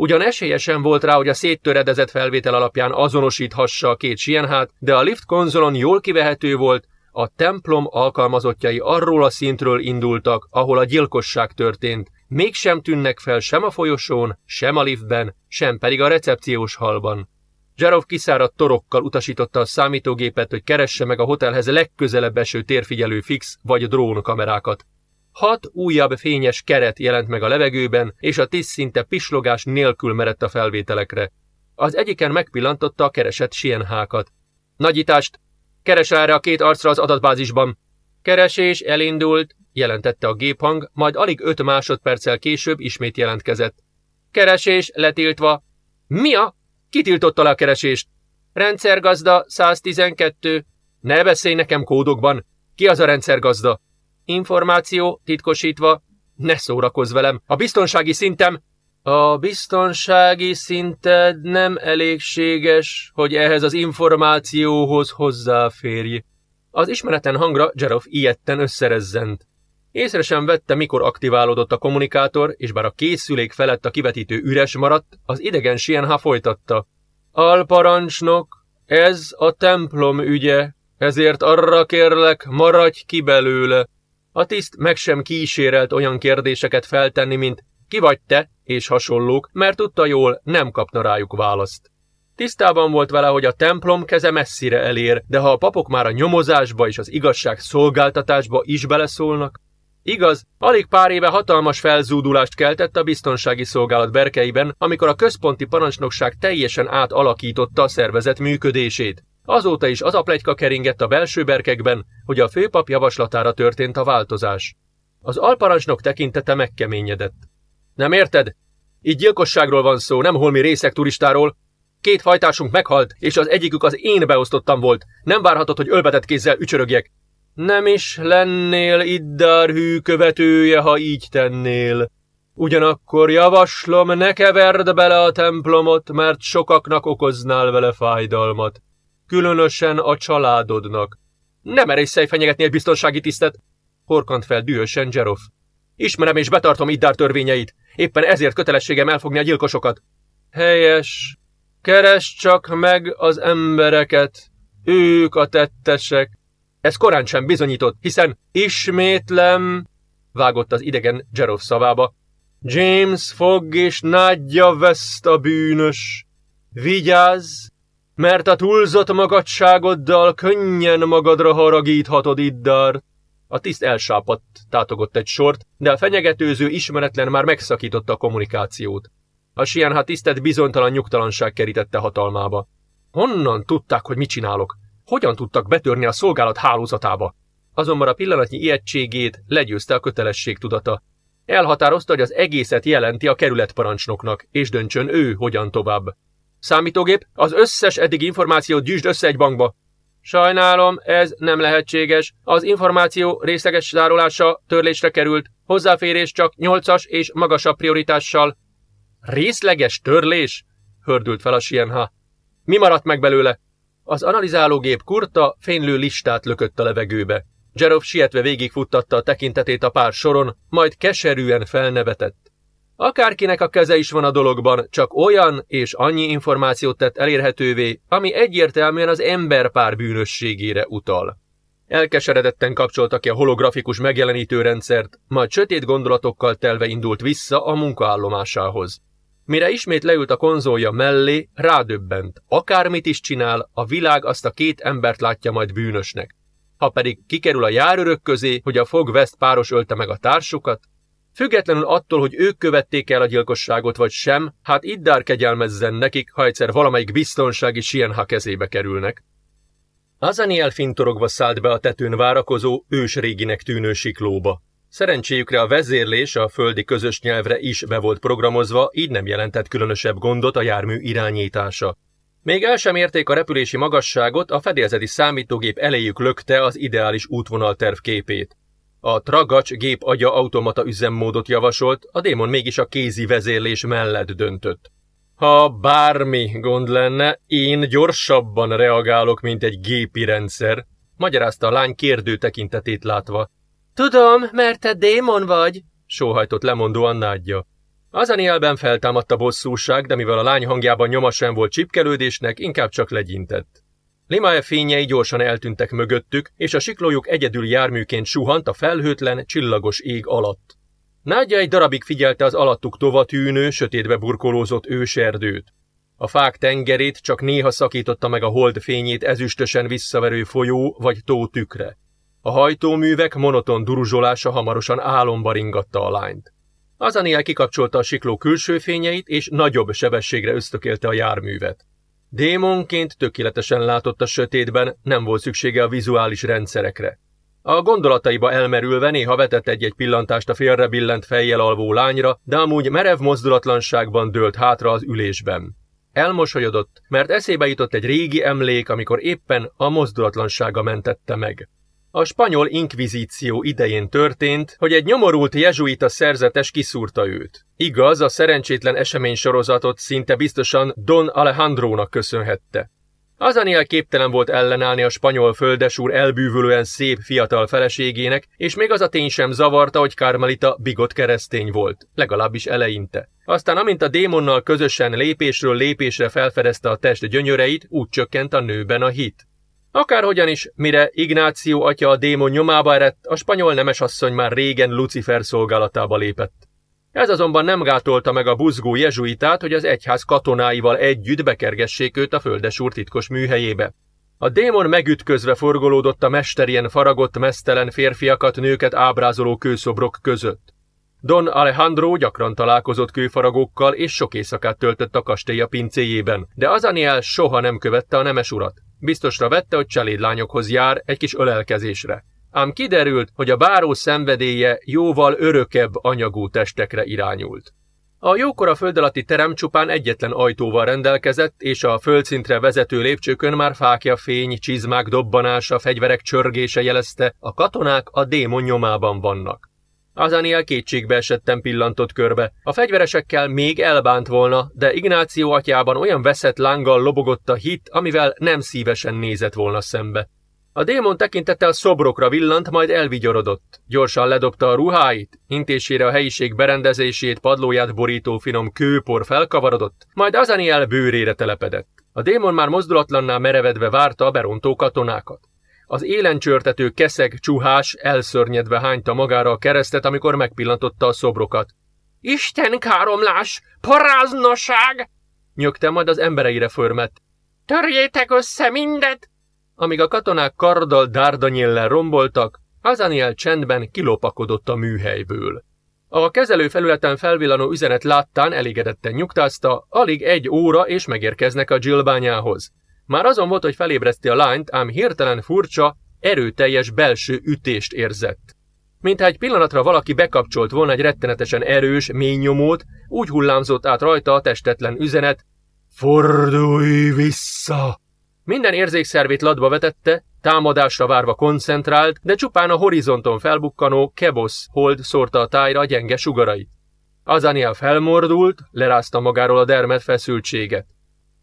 Ugyan esélyesen volt rá, hogy a széttöredezett felvétel alapján azonosíthassa a két sienhát, de a lift konzolon jól kivehető volt, a templom alkalmazottjai arról a szintről indultak, ahol a gyilkosság történt, mégsem tűnnek fel sem a folyosón, sem a liftben, sem pedig a recepciós halban. Zsarov kiszáradt torokkal utasította a számítógépet, hogy keresse meg a hotelhez legközelebb eső térfigyelő fix vagy drónkamerákat. Hat újabb fényes keret jelent meg a levegőben, és a tíz szinte pislogás nélkül merett a felvételekre. Az egyiken megpillantotta a keresett sienhákat. Nagyítást! Keres erre a két arcra az adatbázisban! Keresés elindult, jelentette a géphang, majd alig öt másodperccel később ismét jelentkezett. Keresés letiltva. Mi a? Kitiltotta le a keresést? Rendszergazda 112. Ne beszélj nekem kódokban. Ki az a rendszergazda? Információ titkosítva. Ne szórakozz velem. A biztonsági szintem... A biztonsági szinted nem elégséges, hogy ehhez az információhoz hozzáférj. Az ismeretlen hangra Jeroff ilyetten összerezzent. Észre sem vette, mikor aktiválódott a kommunikátor, és bár a készülék felett a kivetítő üres maradt, az idegen Sienha folytatta. Alparancsnok, ez a templom ügye, ezért arra kérlek, maradj ki belőle. A tiszt meg sem kísérelt olyan kérdéseket feltenni, mint ki vagy te, és hasonlók, mert tudta jól, nem kapna rájuk választ. Tisztában volt vele, hogy a templom keze messzire elér, de ha a papok már a nyomozásba és az igazság szolgáltatásba is beleszólnak, Igaz, alig pár éve hatalmas felzúdulást keltett a biztonsági szolgálat berkeiben, amikor a központi parancsnokság teljesen átalakította a szervezet működését. Azóta is az a plegyka keringett a belső berkekben, hogy a főpap javaslatára történt a változás. Az alparancsnok tekintete megkeményedett. Nem érted? Így gyilkosságról van szó, nem holmi részek turistáról. Két fajtásunk meghalt, és az egyikük az én beosztottam volt. Nem várhatod, hogy ölbetett kézzel ücsörögjek. Nem is lennél Iddár hű követője, ha így tennél. Ugyanakkor javaslom, ne keverd bele a templomot, mert sokaknak okoznál vele fájdalmat különösen a családodnak. Nem merészelj fenyegetni egy biztonsági tisztet, horkant fel dühösen Jeroff. Ismerem és betartom Iddár törvényeit, éppen ezért kötelességem elfogni a gyilkosokat. Helyes. Keres csak meg az embereket. Ők a tettesek. Ez korán sem bizonyított, hiszen ismétlem, vágott az idegen Jerov szavába. James fog és nádja veszt a bűnös. Vigyázz, mert a túlzott magadságoddal könnyen magadra haragíthatod Iddar. A tiszt elsápadt, tátogott egy sort, de a fenyegetőző ismeretlen már megszakította a kommunikációt. A Sienha tisztet bizonytalan nyugtalanság kerítette hatalmába. Honnan tudták, hogy mit csinálok? Hogyan tudtak betörni a szolgálat hálózatába? Azonban a pillanatnyi ijegységét legyőzte a kötelesség tudata. Elhatározta, hogy az egészet jelenti a kerületparancsnoknak, és döntsön ő, hogyan tovább. Számítógép, az összes eddig információt gyűjtsd össze egy bankba. Sajnálom, ez nem lehetséges. Az információ részleges zárolása törlésre került. Hozzáférés csak 8-as és magasabb prioritással. Részleges törlés? Hördült fel a Sienha. Mi maradt meg belőle? Az analizálógép kurta fénylő listát lökött a levegőbe. Jerov sietve végigfuttatta a tekintetét a pár soron, majd keserűen felnevetett. Akárkinek a keze is van a dologban, csak olyan és annyi információt tett elérhetővé, ami egyértelműen az emberpár bűnösségére utal. Elkeseredetten kapcsolta ki a holografikus megjelenítő rendszert, majd sötét gondolatokkal telve indult vissza a munkaállomásához. Mire ismét leült a konzolja mellé, rádöbbent. Akármit is csinál, a világ azt a két embert látja majd bűnösnek. Ha pedig kikerül a járőrök közé, hogy a fog West páros ölte meg a társukat, Függetlenül attól, hogy ők követték el a gyilkosságot vagy sem, hát Iddár kegyelmezzen nekik, ha egyszer valamelyik biztonsági Sienha kezébe kerülnek. Azaniel fintorogva szállt be a tetőn várakozó, ősréginek tűnő siklóba. Szerencséjükre a vezérlés a földi közös nyelvre is be volt programozva, így nem jelentett különösebb gondot a jármű irányítása. Még el sem érték a repülési magasságot, a fedélzeti számítógép elejük lökte az ideális útvonalterv képét. A tragacs gép agya automata üzemmódot javasolt, a démon mégis a kézi vezérlés mellett döntött. Ha bármi gond lenne, én gyorsabban reagálok, mint egy gépi rendszer, magyarázta a lány kérdő tekintetét látva. Tudom, mert te démon vagy, sóhajtott lemondóan nádja. Azanielben feltámadt a bosszúság, de mivel a lány hangjában nyoma sem volt csipkelődésnek, inkább csak legyintett. Limae fényei gyorsan eltűntek mögöttük, és a siklójuk egyedül járműként suhant a felhőtlen, csillagos ég alatt. Nádja egy darabig figyelte az alattuk tovatűnő, sötétbe burkolózott őserdőt. A fák tengerét csak néha szakította meg a hold fényét ezüstösen visszaverő folyó vagy tó tükre. A hajtóművek monoton duruzsolása hamarosan álomba ringatta a lányt. Azaniel kikapcsolta a sikló külső fényeit, és nagyobb sebességre ösztökélte a járművet. Démonként tökéletesen látott a sötétben, nem volt szüksége a vizuális rendszerekre. A gondolataiba elmerülve néha vetett egy-egy pillantást a félre billent fejjel alvó lányra, de amúgy merev mozdulatlanságban dőlt hátra az ülésben. Elmosolyodott, mert eszébe jutott egy régi emlék, amikor éppen a mozdulatlansága mentette meg. A spanyol inkvizíció idején történt, hogy egy nyomorult jezsuita szerzetes kiszúrta őt. Igaz, a szerencsétlen esemény sorozatot szinte biztosan Don Alejandrónak köszönhette. Azaniel képtelen volt ellenállni a spanyol földesúr elbűvölően szép fiatal feleségének, és még az a tény sem zavarta, hogy Carmelita bigott keresztény volt, legalábbis eleinte. Aztán amint a démonnal közösen lépésről lépésre felfedezte a test gyönyöreit, úgy csökkent a nőben a hit. Akárhogyan is, mire Ignáció atya a démon nyomába eredt, a spanyol nemesasszony már régen Lucifer szolgálatába lépett. Ez azonban nem gátolta meg a buzgó jezsuitát, hogy az egyház katonáival együtt bekergessék őt a földesúr titkos műhelyébe. A démon megütközve forgolódott a mesterien faragott mesztelen férfiakat, nőket ábrázoló kőszobrok között. Don Alejandro gyakran találkozott kőfaragókkal, és sok éjszakát töltött a kastélya pincéjében, de Azaniel soha nem követte a nemes urat. Biztosra vette, hogy cselédlányokhoz jár egy kis ölelkezésre. Ám kiderült, hogy a báró szenvedélye jóval örökebb anyagú testekre irányult. A jókora föld alatti terem csupán egyetlen ajtóval rendelkezett, és a földszintre vezető lépcsőkön már fákja fény, csizmák dobbanása, fegyverek csörgése jelezte, a katonák a démon nyomában vannak. Azaniel kétségbe esettem pillantott körbe. A fegyveresekkel még elbánt volna, de Ignáció atyában olyan veszett lánggal lobogott a hit, amivel nem szívesen nézett volna szembe. A démon tekintettel szobrokra villant, majd elvigyorodott. Gyorsan ledobta a ruháit, intésére a helyiség berendezését, padlóját borító finom kőpor felkavarodott, majd Azaniel bőrére telepedett. A démon már mozdulatlanná merevedve várta a berontó katonákat. Az élencsörtető keszeg csuhás elszörnyedve hányta magára a keresztet, amikor megpillantotta a szobrokat. Isten káromlás! Paráznaság! Nyögte, majd az embereire förmett. Törjétek össze mindet! Amíg a katonák karddal dárdanyéllel romboltak, Azaniel csendben kilopakodott a műhelyből. A kezelő felületen felvillanó üzenet láttán elégedetten nyugtázta, alig egy óra és megérkeznek a Jill bányához. Már azon volt, hogy felébreszti a lányt, ám hirtelen furcsa, erőteljes belső ütést érzett. Mintha egy pillanatra valaki bekapcsolt volna egy rettenetesen erős, mély nyomót, úgy hullámzott át rajta a testetlen üzenet, Fordulj vissza! Minden érzékszervét ladba vetette, támadásra várva koncentrált, de csupán a horizonton felbukkanó Kebosz hold szórta a tájra a gyenge sugarait. Azaniel felmordult, lerázta magáról a dermet feszültséget.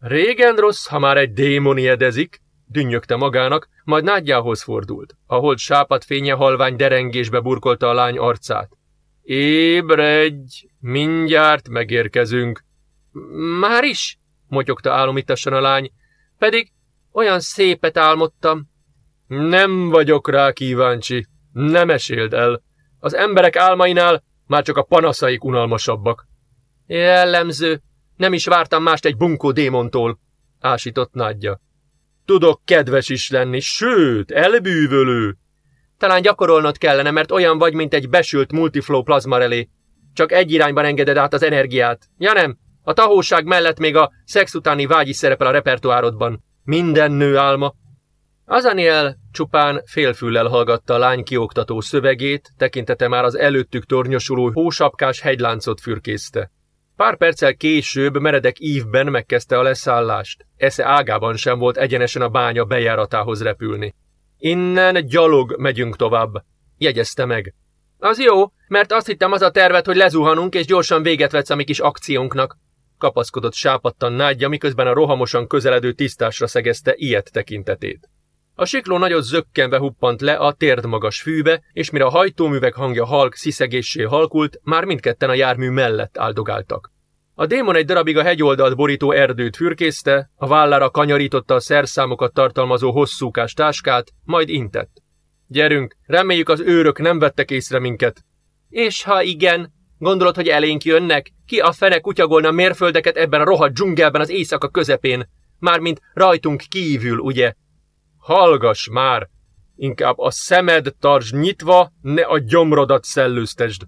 Régen rossz, ha már egy démon edezik, dünnyögte magának, majd nádjához fordult. A hold sápat fénye halvány derengésbe burkolta a lány arcát. Ébredj, mindjárt megérkezünk. Már is? motyogta álomítassan a lány. Pedig olyan szépet álmodtam. Nem vagyok rá kíváncsi. Nem meséld el. Az emberek álmainál már csak a panaszaik unalmasabbak. Jellemző. Nem is vártam mást egy bunkó démontól, ásított nagyja. Tudok kedves is lenni, sőt, elbűvölő. Talán gyakorolnod kellene, mert olyan vagy, mint egy besült multiflow plazmarelé. Csak egy irányban engeded át az energiát. Ja nem, a tahóság mellett még a szex utáni vágy is szerepel a repertoárodban. Minden nő álma. Azaniel csupán félfüllel hallgatta a lány kioktató szövegét, tekintete már az előttük tornyosuló hósapkás hegyláncot fürkészte. Pár perccel később meredek ívben megkezdte a leszállást. Esze ágában sem volt egyenesen a bánya bejáratához repülni. Innen gyalog megyünk tovább, jegyezte meg. Az jó, mert azt hittem az a tervet, hogy lezuhanunk és gyorsan véget vetsz a mi kis akciónknak kapaszkodott sápadtan nádja, miközben a rohamosan közeledő tisztásra szegezte ilyet tekintetét. A sikló nagyot zökkenve huppant le a térdmagas fűbe, és mire a hajtóművek hangja halk sziszegéssé halkult, már mindketten a jármű mellett áldogáltak. A démon egy darabig a hegyoldalt borító erdőt fürkészte, a vállára kanyarította a szerszámokat tartalmazó hosszúkás táskát, majd intett. Gyerünk, reméljük az őrök nem vettek észre minket. És ha igen, Gondolod, hogy elénk jönnek? Ki a fene kutyagolna mérföldeket ebben a rohadt dzsungelben az éjszaka közepén? Mármint rajtunk kívül, ugye? Hallgass már! Inkább a szemed tartsd nyitva, ne a gyomrodat szellőztesd.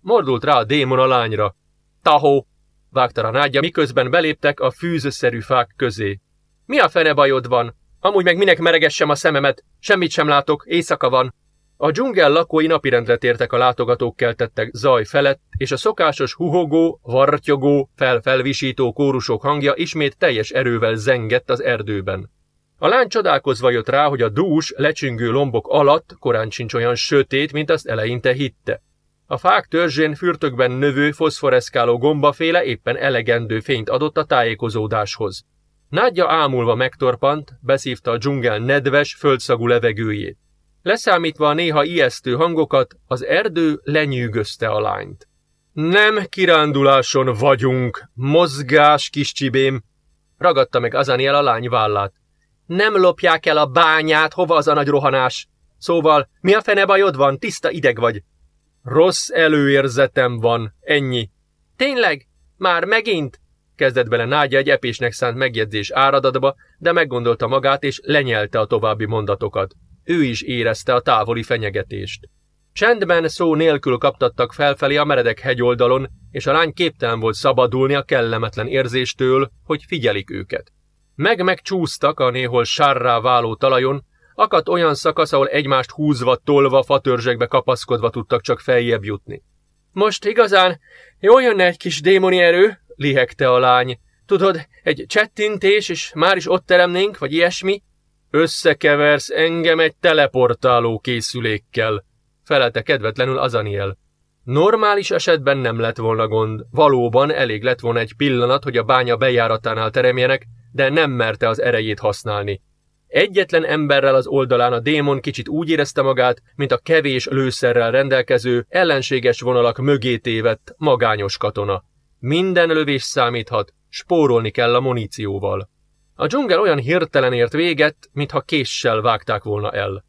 Mordult rá a démon a lányra. Tahó! Vágta a nádja, miközben beléptek a fűzőszerű fák közé. Mi a fene bajod van? Amúgy meg minek meregessem a szememet? Semmit sem látok, éjszaka van. A dzsungel lakói napirendre tértek a látogatók keltettek zaj felett, és a szokásos huhogó, vartyogó, felfelvisító kórusok hangja ismét teljes erővel zengett az erdőben. A lány csodálkozva jött rá, hogy a dús, lecsüngő lombok alatt korán sincs olyan sötét, mint azt eleinte hitte. A fák törzsén fürtökben növő, foszforeszkáló gombaféle éppen elegendő fényt adott a tájékozódáshoz. Nádja ámulva megtorpant, beszívta a dzsungel nedves, földszagú levegőjét. Leszámítva a néha ijesztő hangokat, az erdő lenyűgözte a lányt. Nem kiránduláson vagyunk, mozgás, kis csibém, ragadta meg Azaniel a lány vállát. Nem lopják el a bányát, hova az a nagy rohanás? Szóval, mi a fene bajod van, tiszta ideg vagy? Rossz előérzetem van, ennyi. Tényleg? Már megint? Kezdett bele Nágya egy epésnek szánt megjegyzés áradatba, de meggondolta magát és lenyelte a további mondatokat. Ő is érezte a távoli fenyegetést. Csendben szó nélkül kaptattak felfelé a meredek hegyoldalon, és a lány képtelen volt szabadulni a kellemetlen érzéstől, hogy figyelik őket. Meg-megcsúsztak a néhol sárrá váló talajon, akadt olyan szakasz, ahol egymást húzva, tolva, fatörzsekbe kapaszkodva tudtak csak feljebb jutni. Most igazán jól jönne egy kis démoni erő, lihegte a lány. Tudod, egy csettintés, és már is ott teremnénk, vagy ilyesmi? Összekeversz engem egy teleportáló készülékkel, felelte kedvetlenül Azaniel. Normális esetben nem lett volna gond, valóban elég lett volna egy pillanat, hogy a bánya bejáratánál teremjenek, de nem merte az erejét használni. Egyetlen emberrel az oldalán a démon kicsit úgy érezte magát, mint a kevés lőszerrel rendelkező, ellenséges vonalak mögé tévedt, magányos katona. Minden lövés számíthat, spórolni kell a munícióval. A dzsungel olyan hirtelen ért véget, mintha késsel vágták volna el.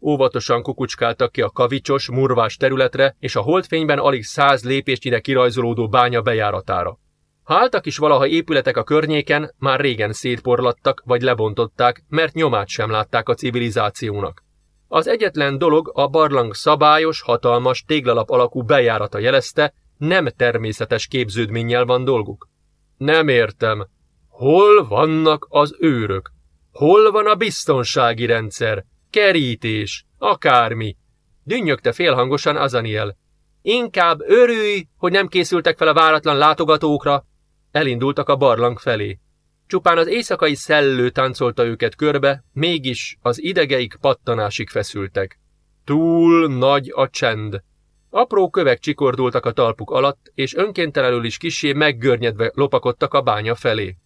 Óvatosan kukucskáltak ki a kavicsos, murvás területre, és a holdfényben alig száz lépésnyire kirajzolódó bánya bejáratára. Ha is valaha épületek a környéken, már régen szétporlattak vagy lebontották, mert nyomát sem látták a civilizációnak. Az egyetlen dolog a barlang szabályos, hatalmas, téglalap alakú bejárata jelezte, nem természetes képződménnyel van dolguk. Nem értem. Hol vannak az őrök? Hol van a biztonsági rendszer? Kerítés? Akármi? Dünnyögte félhangosan Azaniel. Inkább örülj, hogy nem készültek fel a váratlan látogatókra. Elindultak a barlang felé. Csupán az éjszakai szellő táncolta őket körbe, mégis az idegeik pattanásig feszültek. Túl nagy a csend. Apró kövek csikordultak a talpuk alatt, és önkéntelenül is kisé meggörnyedve lopakodtak a bánya felé.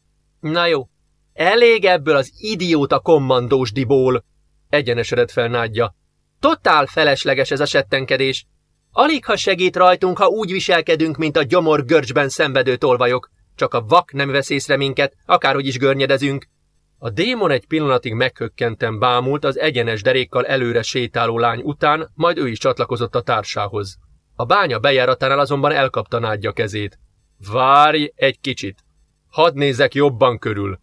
Na jó, elég ebből az idióta kommandós diból, egyenesedett fel Nádja. Totál felesleges ez a settenkedés. Alig ha segít rajtunk, ha úgy viselkedünk, mint a gyomor görcsben szenvedő tolvajok. Csak a vak nem vesz észre minket, akárhogy is görnyedezünk. A démon egy pillanatig meghökkenten bámult az egyenes derékkal előre sétáló lány után, majd ő is csatlakozott a társához. A bánya bejáratánál azonban elkapta Nádja kezét. Várj egy kicsit. Hadd nézzek jobban körül.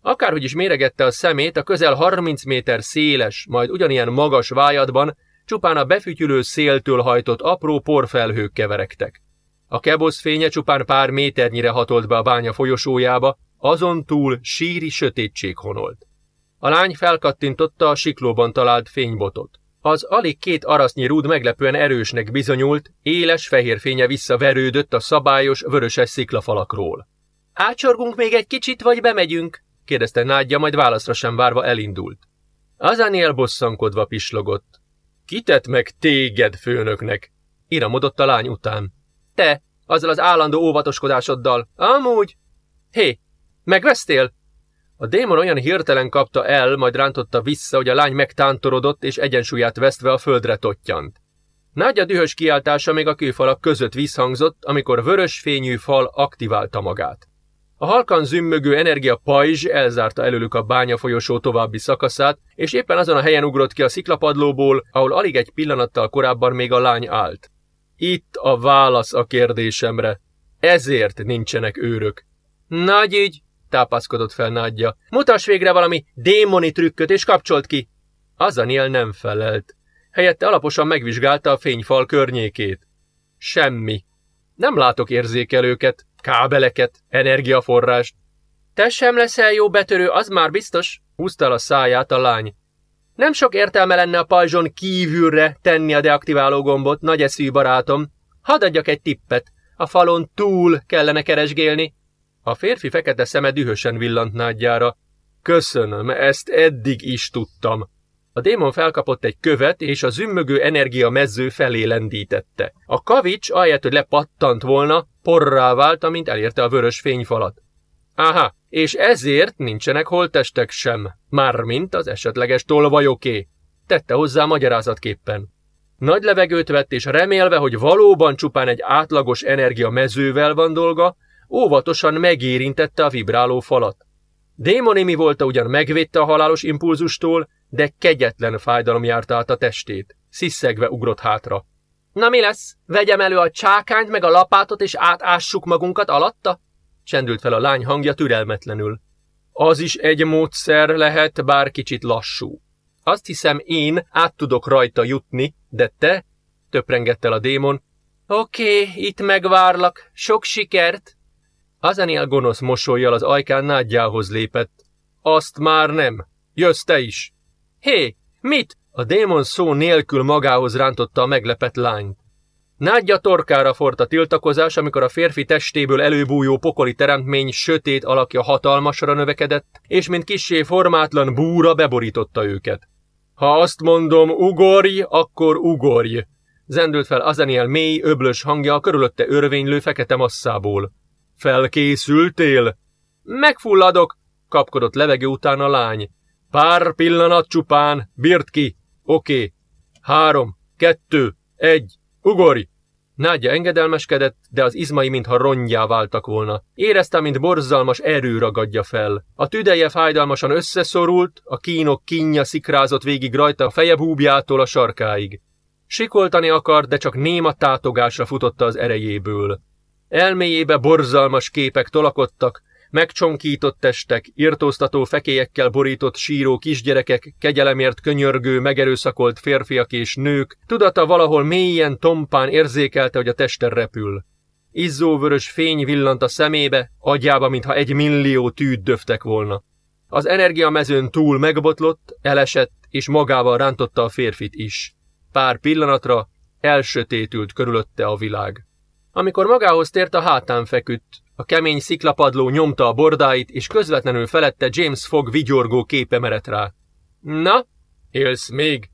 Akárhogy is méregette a szemét, a közel 30 méter széles, majd ugyanilyen magas vájadban csupán a befütyülő széltől hajtott apró porfelhők keveregtek. A kebosz fénye csupán pár méternyire hatolt be a bánya folyosójába, azon túl síri sötétség honolt. A lány felkattintotta a siklóban talált fénybotot. Az alig két arasznyi rúd meglepően erősnek bizonyult, éles fehér fénye visszaverődött a szabályos vöröses sziklafalakról. Ácsorgunk még egy kicsit, vagy bemegyünk? kérdezte Nádja, majd válaszra sem várva elindult. Azániel bosszankodva pislogott. Kitett meg téged főnöknek? Iramodott a lány után. Te, azzal az állandó óvatoskodásoddal. Amúgy. Hé, megvesztél? A démon olyan hirtelen kapta el, majd rántotta vissza, hogy a lány megtántorodott és egyensúlyát vesztve a földre tottyant. Nagy a dühös kiáltása még a kőfalak között visszhangzott, amikor vörös fényű fal aktiválta magát. A halkan zümmögő energia pajzs elzárta előlük a bánya folyosó további szakaszát, és éppen azon a helyen ugrott ki a sziklapadlóból, ahol alig egy pillanattal korábban még a lány állt. Itt a válasz a kérdésemre. Ezért nincsenek őrök. Nagy ügy, tápaszkodott fel Nádja. Mutass végre valami démoni trükköt, és kapcsolt ki. Azaniel nem felelt. Helyette alaposan megvizsgálta a fényfal környékét. Semmi. Nem látok érzékelőket, kábeleket, energiaforrást. Te sem leszel jó betörő, az már biztos, húzta a száját a lány. Nem sok értelme lenne a pajzson kívülre tenni a deaktiváló gombot, nagy eszű barátom. Hadd adjak egy tippet. A falon túl kellene keresgélni. A férfi fekete szeme dühösen villant nádjára. Köszönöm, ezt eddig is tudtam. A démon felkapott egy követ, és a zümmögő energia mezző felé lendítette. A kavics, ahelyett, hogy lepattant volna, porrá vált, amint elérte a vörös fényfalat. Aha, és ezért nincsenek holtestek sem, mármint az esetleges tolvajoké, tette hozzá magyarázatképpen. Nagy levegőt vett, és remélve, hogy valóban csupán egy átlagos energia mezővel van dolga, óvatosan megérintette a vibráló falat. Démonimi volta ugyan megvédte a halálos impulzustól, de kegyetlen fájdalom járta át a testét. Sziszegve ugrott hátra. Na mi lesz? Vegyem elő a csákányt meg a lapátot, és átássuk magunkat alatta? Csendült fel a lány hangja türelmetlenül. Az is egy módszer lehet, bár kicsit lassú. Azt hiszem én át tudok rajta jutni, de te? Töprengett el a démon. Oké, itt megvárlak. Sok sikert! Azaniel gonosz mosolyjal az ajkán nádjához lépett. Azt már nem. Jössz te is. Hé, mit? A démon szó nélkül magához rántotta a meglepett lányt. Nádja torkára fort a tiltakozás, amikor a férfi testéből előbújó pokoli teremtmény sötét alakja hatalmasra növekedett, és mint kissé formátlan búra beborította őket. Ha azt mondom, ugorj, akkor ugorj! Zendült fel Azaniel mély, öblös hangja a körülötte örvénylő fekete masszából. Felkészültél? Megfulladok, kapkodott levegő után a lány. Pár pillanat csupán, bírt ki. Oké. Okay. Három, kettő, egy, ugorj! Nádja engedelmeskedett, de az izmai mintha rongyá váltak volna. Érezte, mint borzalmas erő ragadja fel. A tüdeje fájdalmasan összeszorult, a kínok kínja szikrázott végig rajta a feje búbjától a sarkáig. Sikoltani akart, de csak néma tátogásra futotta az erejéből. Elméjébe borzalmas képek tolakodtak, megcsonkított testek, irtóztató fekélyekkel borított síró kisgyerekek, kegyelemért könyörgő, megerőszakolt férfiak és nők, tudata valahol mélyen tompán érzékelte, hogy a teste repül. Izzóvörös fény villant a szemébe, agyába, mintha egy millió tűt döftek volna. Az energiamezőn túl megbotlott, elesett, és magával rántotta a férfit is. Pár pillanatra elsötétült körülötte a világ. Amikor magához tért, a hátán feküdt, a kemény sziklapadló nyomta a bordáit, és közvetlenül felette James Fogg vigyorgó képe merett rá. Na, élsz még?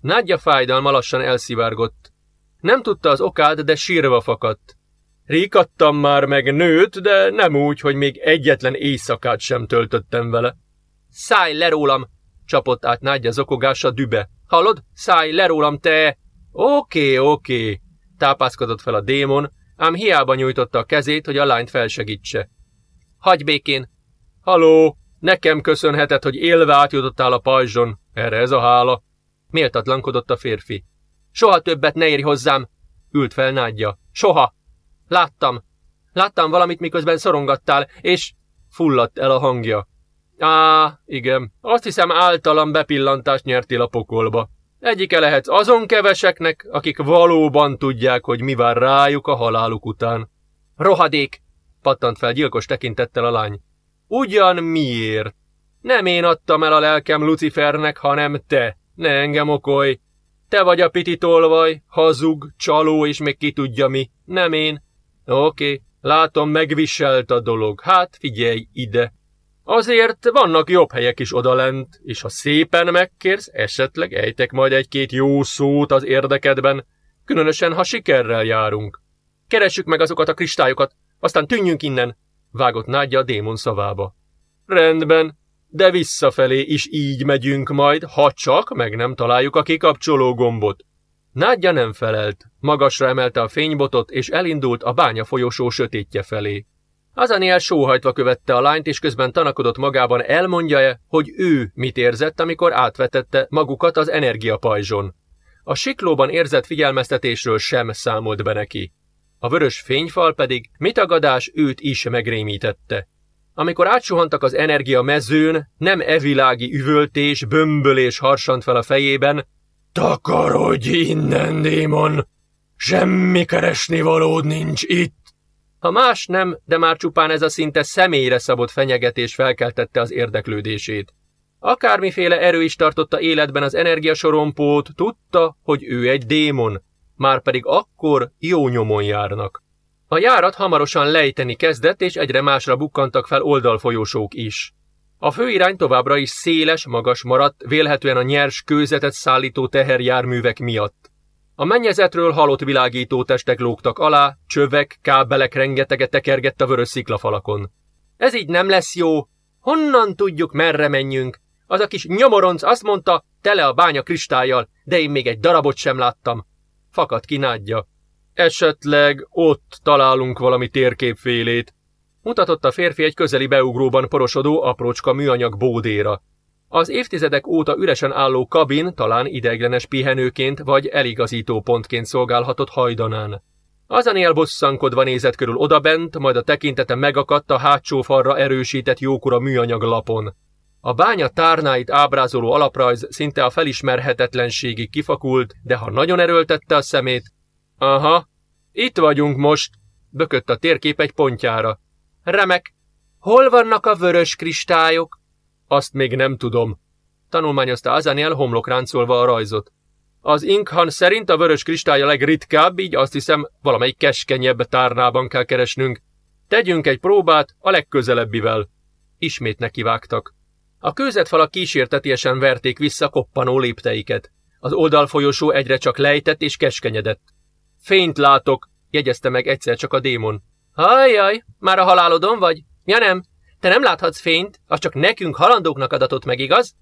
Nagyja fájdalma lassan elszivárgott. Nem tudta az okát, de sírva fakadt. Ríkattam már meg nőt, de nem úgy, hogy még egyetlen éjszakát sem töltöttem vele. Szállj le rólam! csapott át Nagyja zokogása dübe. Hallod? Szállj le rólam, te! Oké, oké, tápászkodott fel a démon, ám hiába nyújtotta a kezét, hogy a lányt felsegítse. Hagy békén! Haló! Nekem köszönheted, hogy élve átjutottál a pajzson. Erre ez a hála. Méltatlankodott a férfi. Soha többet ne érj hozzám! Ült fel nádja. Soha! Láttam. Láttam valamit, miközben szorongattál, és fulladt el a hangja. Á, igen, azt hiszem általam bepillantást nyertél a pokolba. Egyike lehetsz azon keveseknek, akik valóban tudják, hogy mi vár rájuk a haláluk után. Rohadék! pattant fel gyilkos tekintettel a lány. Ugyan miért? Nem én adtam el a lelkem Lucifernek, hanem te. Ne engem okolj. Te vagy a piti tolvaj, hazug, csaló és még ki tudja mi. Nem én. Oké, látom, megviselt a dolog. Hát figyelj ide. Azért vannak jobb helyek is odalent, és ha szépen megkérsz, esetleg ejtek majd egy-két jó szót az érdekedben, különösen, ha sikerrel járunk. Keressük meg azokat a kristályokat, aztán tűnjünk innen, vágott nádja a démon szavába. Rendben, de visszafelé is így megyünk majd, ha csak meg nem találjuk a kikapcsoló gombot. Nádja nem felelt, magasra emelte a fénybotot, és elindult a bánya folyosó sötétje felé. Azaniel sóhajtva követte a lányt, és közben tanakodott magában, elmondja-e, hogy ő mit érzett, amikor átvetette magukat az energiapajzson. A siklóban érzett figyelmeztetésről sem számolt be neki. A vörös fényfal pedig mitagadás őt is megrémítette. Amikor átsuhantak az energia mezőn, nem evilági üvöltés, bömbölés harsant fel a fejében. Takarodj innen, démon! Semmi keresni valód nincs itt! Ha más nem, de már csupán ez a szinte személyre szabott fenyegetés felkeltette az érdeklődését. Akármiféle erő is tartotta életben az energiasorompót, tudta, hogy ő egy démon, már pedig akkor jó nyomon járnak. A járat hamarosan lejteni kezdett, és egyre másra bukkantak fel oldalfolyósók is. A főirány továbbra is széles, magas maradt, vélhetően a nyers kőzetet szállító teherjárművek miatt. A mennyezetről halott világító testek lógtak alá, csövek, kábelek rengeteget tekergett a vörös sziklafalakon. Ez így nem lesz jó. Honnan tudjuk, merre menjünk? Az a kis nyomoronc azt mondta, tele a bánya kristályjal, de én még egy darabot sem láttam. Fakad ki nádja. Esetleg ott találunk valami térképfélét. Mutatott a férfi egy közeli beugróban porosodó aprócska műanyag bódéra. Az évtizedek óta üresen álló kabin talán ideiglenes pihenőként vagy eligazító pontként szolgálhatott hajdanán. Azanél bosszankodva nézett körül odabent, majd a tekintete megakadt a hátsó falra erősített jókora műanyag lapon. A bánya tárnáit ábrázoló alaprajz szinte a felismerhetetlenségig kifakult, de ha nagyon erőltette a szemét... Aha, itt vagyunk most, bökött a térkép egy pontjára. Remek, hol vannak a vörös kristályok? Azt még nem tudom. Tanulmányozta Azaniel homlokráncolva a rajzot. Az Inkhan szerint a vörös kristály a legritkább, így azt hiszem valamelyik keskenyebb tárnában kell keresnünk. Tegyünk egy próbát a legközelebbivel. Ismét nekivágtak. A kőzetfalak kísértetiesen verték vissza koppanó lépteiket. Az oldalfolyosó egyre csak lejtett és keskenyedett. Fényt látok, jegyezte meg egyszer csak a démon. Hajjaj, már a halálodon vagy? Ja nem, te nem láthatsz fényt, az csak nekünk halandóknak adatott meg, igaz?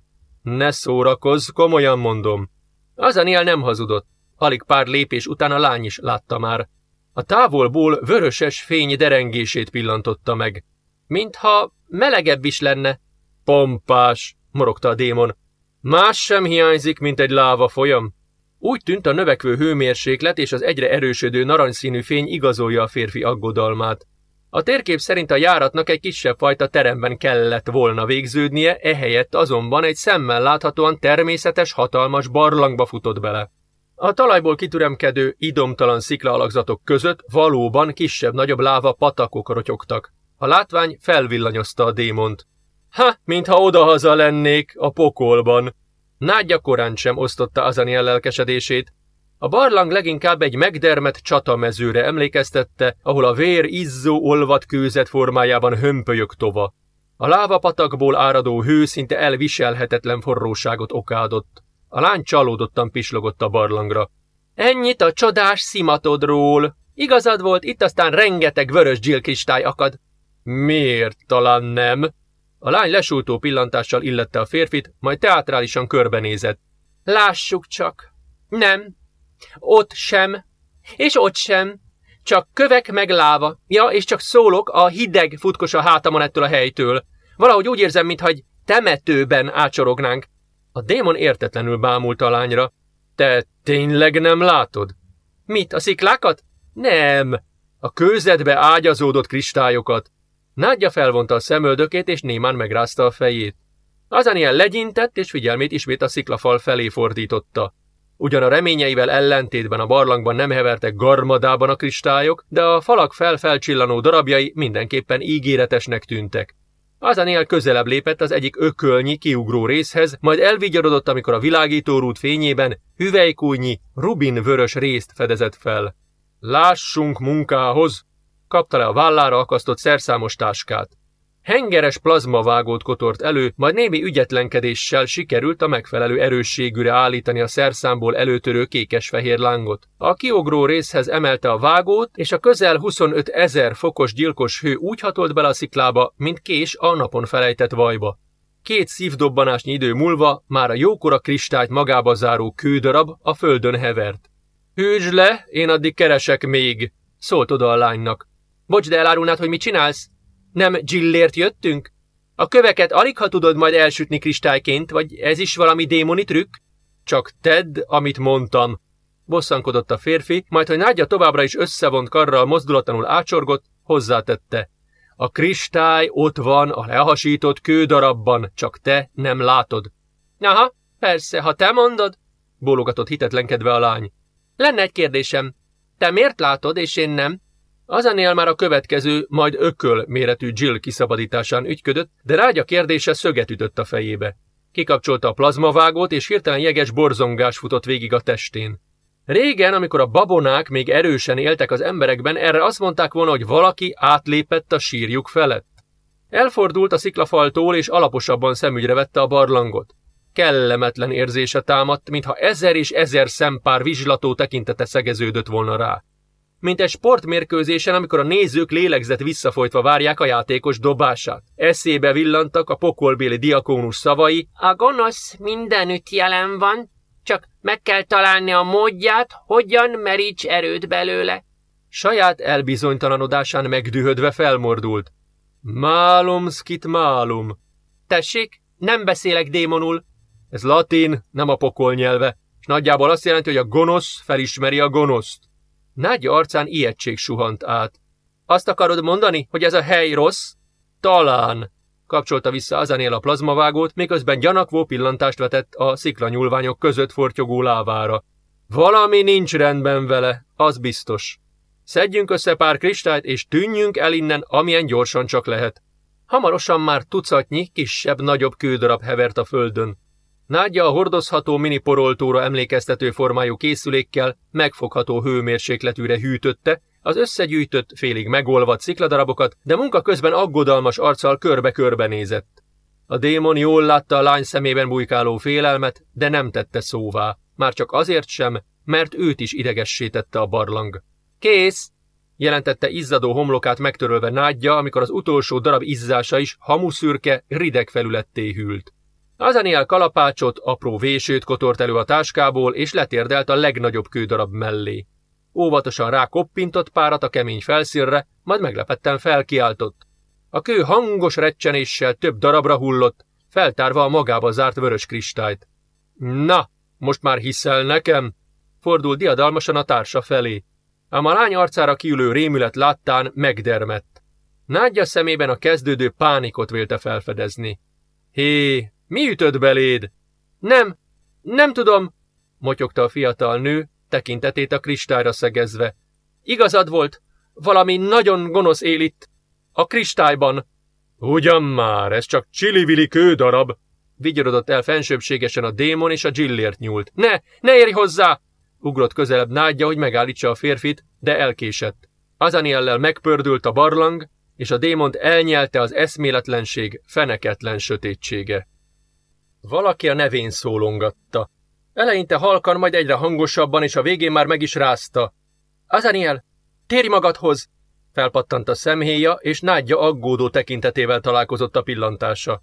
Ne szórakozz, komolyan mondom. Az Aniel nem hazudott. Alig pár lépés után a lány is látta már. A távolból vöröses fény derengését pillantotta meg. Mintha melegebb is lenne. Pompás, morogta a démon. Más sem hiányzik, mint egy láva folyam. Úgy tűnt a növekvő hőmérséklet és az egyre erősödő narancsszínű fény igazolja a férfi aggodalmát. A térkép szerint a járatnak egy kisebb fajta teremben kellett volna végződnie, ehelyett azonban egy szemmel láthatóan természetes, hatalmas barlangba futott bele. A talajból kitüremkedő, idomtalan sziklaalakzatok között valóban kisebb-nagyobb láva patakok rotyogtak. A látvány felvillanyozta a démont. Ha, mintha odahaza lennék, a pokolban. Nádja korán sem osztotta Azaniel lelkesedését. A barlang leginkább egy megdermet csatamezőre emlékeztette, ahol a vér izzó olvat kőzet formájában hömpölyök tova. A lávapatakból áradó hő szinte elviselhetetlen forróságot okádott. A lány csalódottan pislogott a barlangra. Ennyit a csodás szimatodról. Igazad volt, itt aztán rengeteg vörös gyilkistály akad. Miért talán nem? A lány lesújtó pillantással illette a férfit, majd teátrálisan körbenézett. Lássuk csak. Nem. Ott sem. És ott sem. Csak kövek meg láva. Ja, és csak szólok, a hideg futkos a hátamon ettől a helytől. Valahogy úgy érzem, mintha egy temetőben ácsorognánk. A démon értetlenül bámult a lányra. Te tényleg nem látod? Mit, a sziklákat? Nem. A kőzetbe ágyazódott kristályokat. Nádja felvonta a szemöldökét, és némán megrázta a fejét. Azaniel legyintett, és figyelmét ismét a sziklafal felé fordította. Ugyan a reményeivel ellentétben a barlangban nem hevertek garmadában a kristályok, de a falak felfelcsillanó darabjai mindenképpen ígéretesnek tűntek. Azaniel közelebb lépett az egyik ökölnyi, kiugró részhez, majd elvigyorodott, amikor a világítórút fényében hüvelykújnyi, rubin vörös részt fedezett fel. Lássunk munkához! kapta le a vállára akasztott szerszámos táskát. Hengeres plazmavágót kotort elő, majd némi ügyetlenkedéssel sikerült a megfelelő erősségűre állítani a szerszámból előtörő kékes-fehér lángot. A kiogró részhez emelte a vágót, és a közel 25 ezer fokos gyilkos hő úgy hatolt bele a sziklába, mint kés a napon felejtett vajba. Két szívdobbanásnyi idő múlva már a jókora kristályt magába záró kődarab a földön hevert. Hűzs le, én addig keresek még, szólt oda a lánynak. Bocs, de elárulnád, hogy mit csinálsz? Nem Gillért jöttünk? A köveket alig ha tudod majd elsütni kristályként, vagy ez is valami démoni trükk? Csak tedd, amit mondtam. Bosszankodott a férfi, majd, hogy Nádja továbbra is összevont karral mozdulatlanul ácsorgott, hozzátette. A kristály ott van a lehasított kődarabban, csak te nem látod. Aha, persze, ha te mondod, bólogatott hitetlenkedve a lány. Lenne egy kérdésem. Te miért látod, és én nem? Azanél már a következő, majd ököl méretű Jill kiszabadításán ügyködött, de rágya kérdése szöget ütött a fejébe. Kikapcsolta a plazmavágót, és hirtelen jeges borzongás futott végig a testén. Régen, amikor a babonák még erősen éltek az emberekben, erre azt mondták volna, hogy valaki átlépett a sírjuk felett. Elfordult a sziklafaltól, és alaposabban szemügyre vette a barlangot. Kellemetlen érzése támadt, mintha ezer és ezer szempár vizslató tekintete szegeződött volna rá mint egy sportmérkőzésen, amikor a nézők lélegzet visszafolytva várják a játékos dobását. Eszébe villantak a pokolbéli diakónus szavai, a gonosz mindenütt jelen van, csak meg kell találni a módját, hogyan meríts erőt belőle. Saját elbizonytalanodásán megdühödve felmordult. Málum skit málum. Tessék, nem beszélek démonul. Ez latin, nem a pokol nyelve, és nagyjából azt jelenti, hogy a gonosz felismeri a gonoszt. Nágya arcán ijegység suhant át. Azt akarod mondani, hogy ez a hely rossz? Talán, kapcsolta vissza Azanél a plazmavágót, miközben gyanakvó pillantást vetett a sziklanyúlványok között fortyogó lávára. Valami nincs rendben vele, az biztos. Szedjünk össze pár kristályt, és tűnjünk el innen, amilyen gyorsan csak lehet. Hamarosan már tucatnyi, kisebb-nagyobb kődarab hevert a földön. Nádja a hordozható mini poroltóra emlékeztető formájú készülékkel megfogható hőmérsékletűre hűtötte, az összegyűjtött, félig megolvadt szikladarabokat, de munka közben aggodalmas arccal körbe-körbe nézett. A démon jól látta a lány szemében bujkáló félelmet, de nem tette szóvá, már csak azért sem, mert őt is idegessé tette a barlang. Kész! jelentette izzadó homlokát megtörölve nádja, amikor az utolsó darab izzása is hamuszürke, rideg felületté hűlt. Azaniel kalapácsot, apró vésőt kotort elő a táskából, és letérdelt a legnagyobb kődarab mellé. Óvatosan rá koppintott párat a kemény felszínre, majd meglepetten felkiáltott. A kő hangos recsenéssel több darabra hullott, feltárva a magába zárt vörös kristályt. Na, most már hiszel nekem? Fordult diadalmasan a társa felé. Ám a lány arcára kiülő rémület láttán megdermett. Nádja szemében a kezdődő pánikot vélte felfedezni. Hé, mi ütött beléd? Nem, nem tudom, motyogta a fiatal nő, tekintetét a kristályra szegezve. Igazad volt, valami nagyon gonosz él itt. A kristályban. Ugyan már, ez csak csili-vili kődarab, vigyorodott el fensőbségesen a démon, és a Gillért nyúlt. Ne, ne érj hozzá! Ugrott közelebb nádja, hogy megállítsa a férfit, de elkésett. Azaniellel megpördült a barlang, és a démont elnyelte az eszméletlenség, feneketlen sötétsége. Valaki a nevén szólongatta. Eleinte halkan, majd egyre hangosabban, és a végén már meg is rázta. Azaniel, térj magadhoz! Felpattant a szemhéja, és nádja aggódó tekintetével találkozott a pillantása.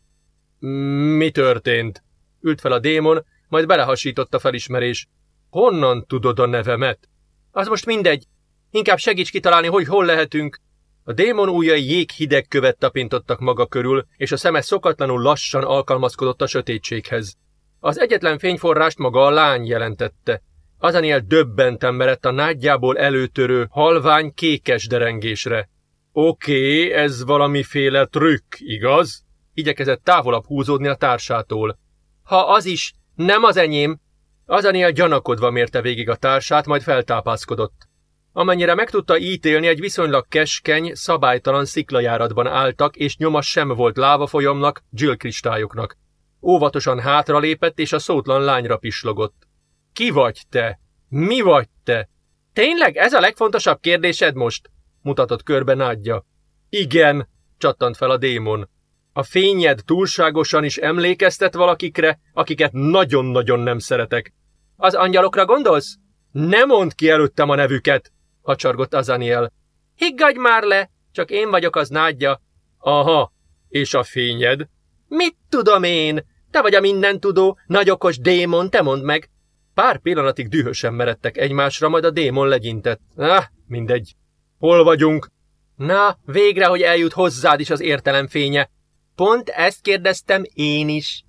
Mi történt? Ült fel a démon, majd belehasított a felismerés. Honnan tudod a nevemet? Az most mindegy. Inkább segíts kitalálni, hogy hol lehetünk. A démon ujjai jéghideg követ tapintottak maga körül, és a szeme szokatlanul lassan alkalmazkodott a sötétséghez. Az egyetlen fényforrást maga a lány jelentette. Azaniel döbbenten merett a nádjából előtörő, halvány, kékes derengésre. Oké, okay, ez valamiféle trükk, igaz? Igyekezett távolabb húzódni a társától. Ha az is, nem az enyém! Azaniel gyanakodva mérte végig a társát, majd feltápászkodott. Amennyire meg tudta ítélni, egy viszonylag keskeny, szabálytalan sziklajáratban álltak, és nyoma sem volt lávafolyomnak, Jill kristályoknak. Óvatosan hátralépett, és a szótlan lányra pislogott. Ki vagy te? Mi vagy te? Tényleg ez a legfontosabb kérdésed most? mutatott körbe nádja. Igen, csattant fel a démon. A fényed túlságosan is emlékeztet valakikre, akiket nagyon-nagyon nem szeretek. Az angyalokra gondolsz? Ne mondd ki előttem a nevüket, hacsargott Azaniel. Higgadj már le, csak én vagyok az nádja. Aha, és a fényed? Mit tudom én? Te vagy a mindentudó, nagyokos démon, te mondd meg. Pár pillanatig dühösen meredtek egymásra, majd a démon legyintett. Ah, mindegy. Hol vagyunk? Na, végre, hogy eljut hozzád is az értelem fénye. Pont ezt kérdeztem én is.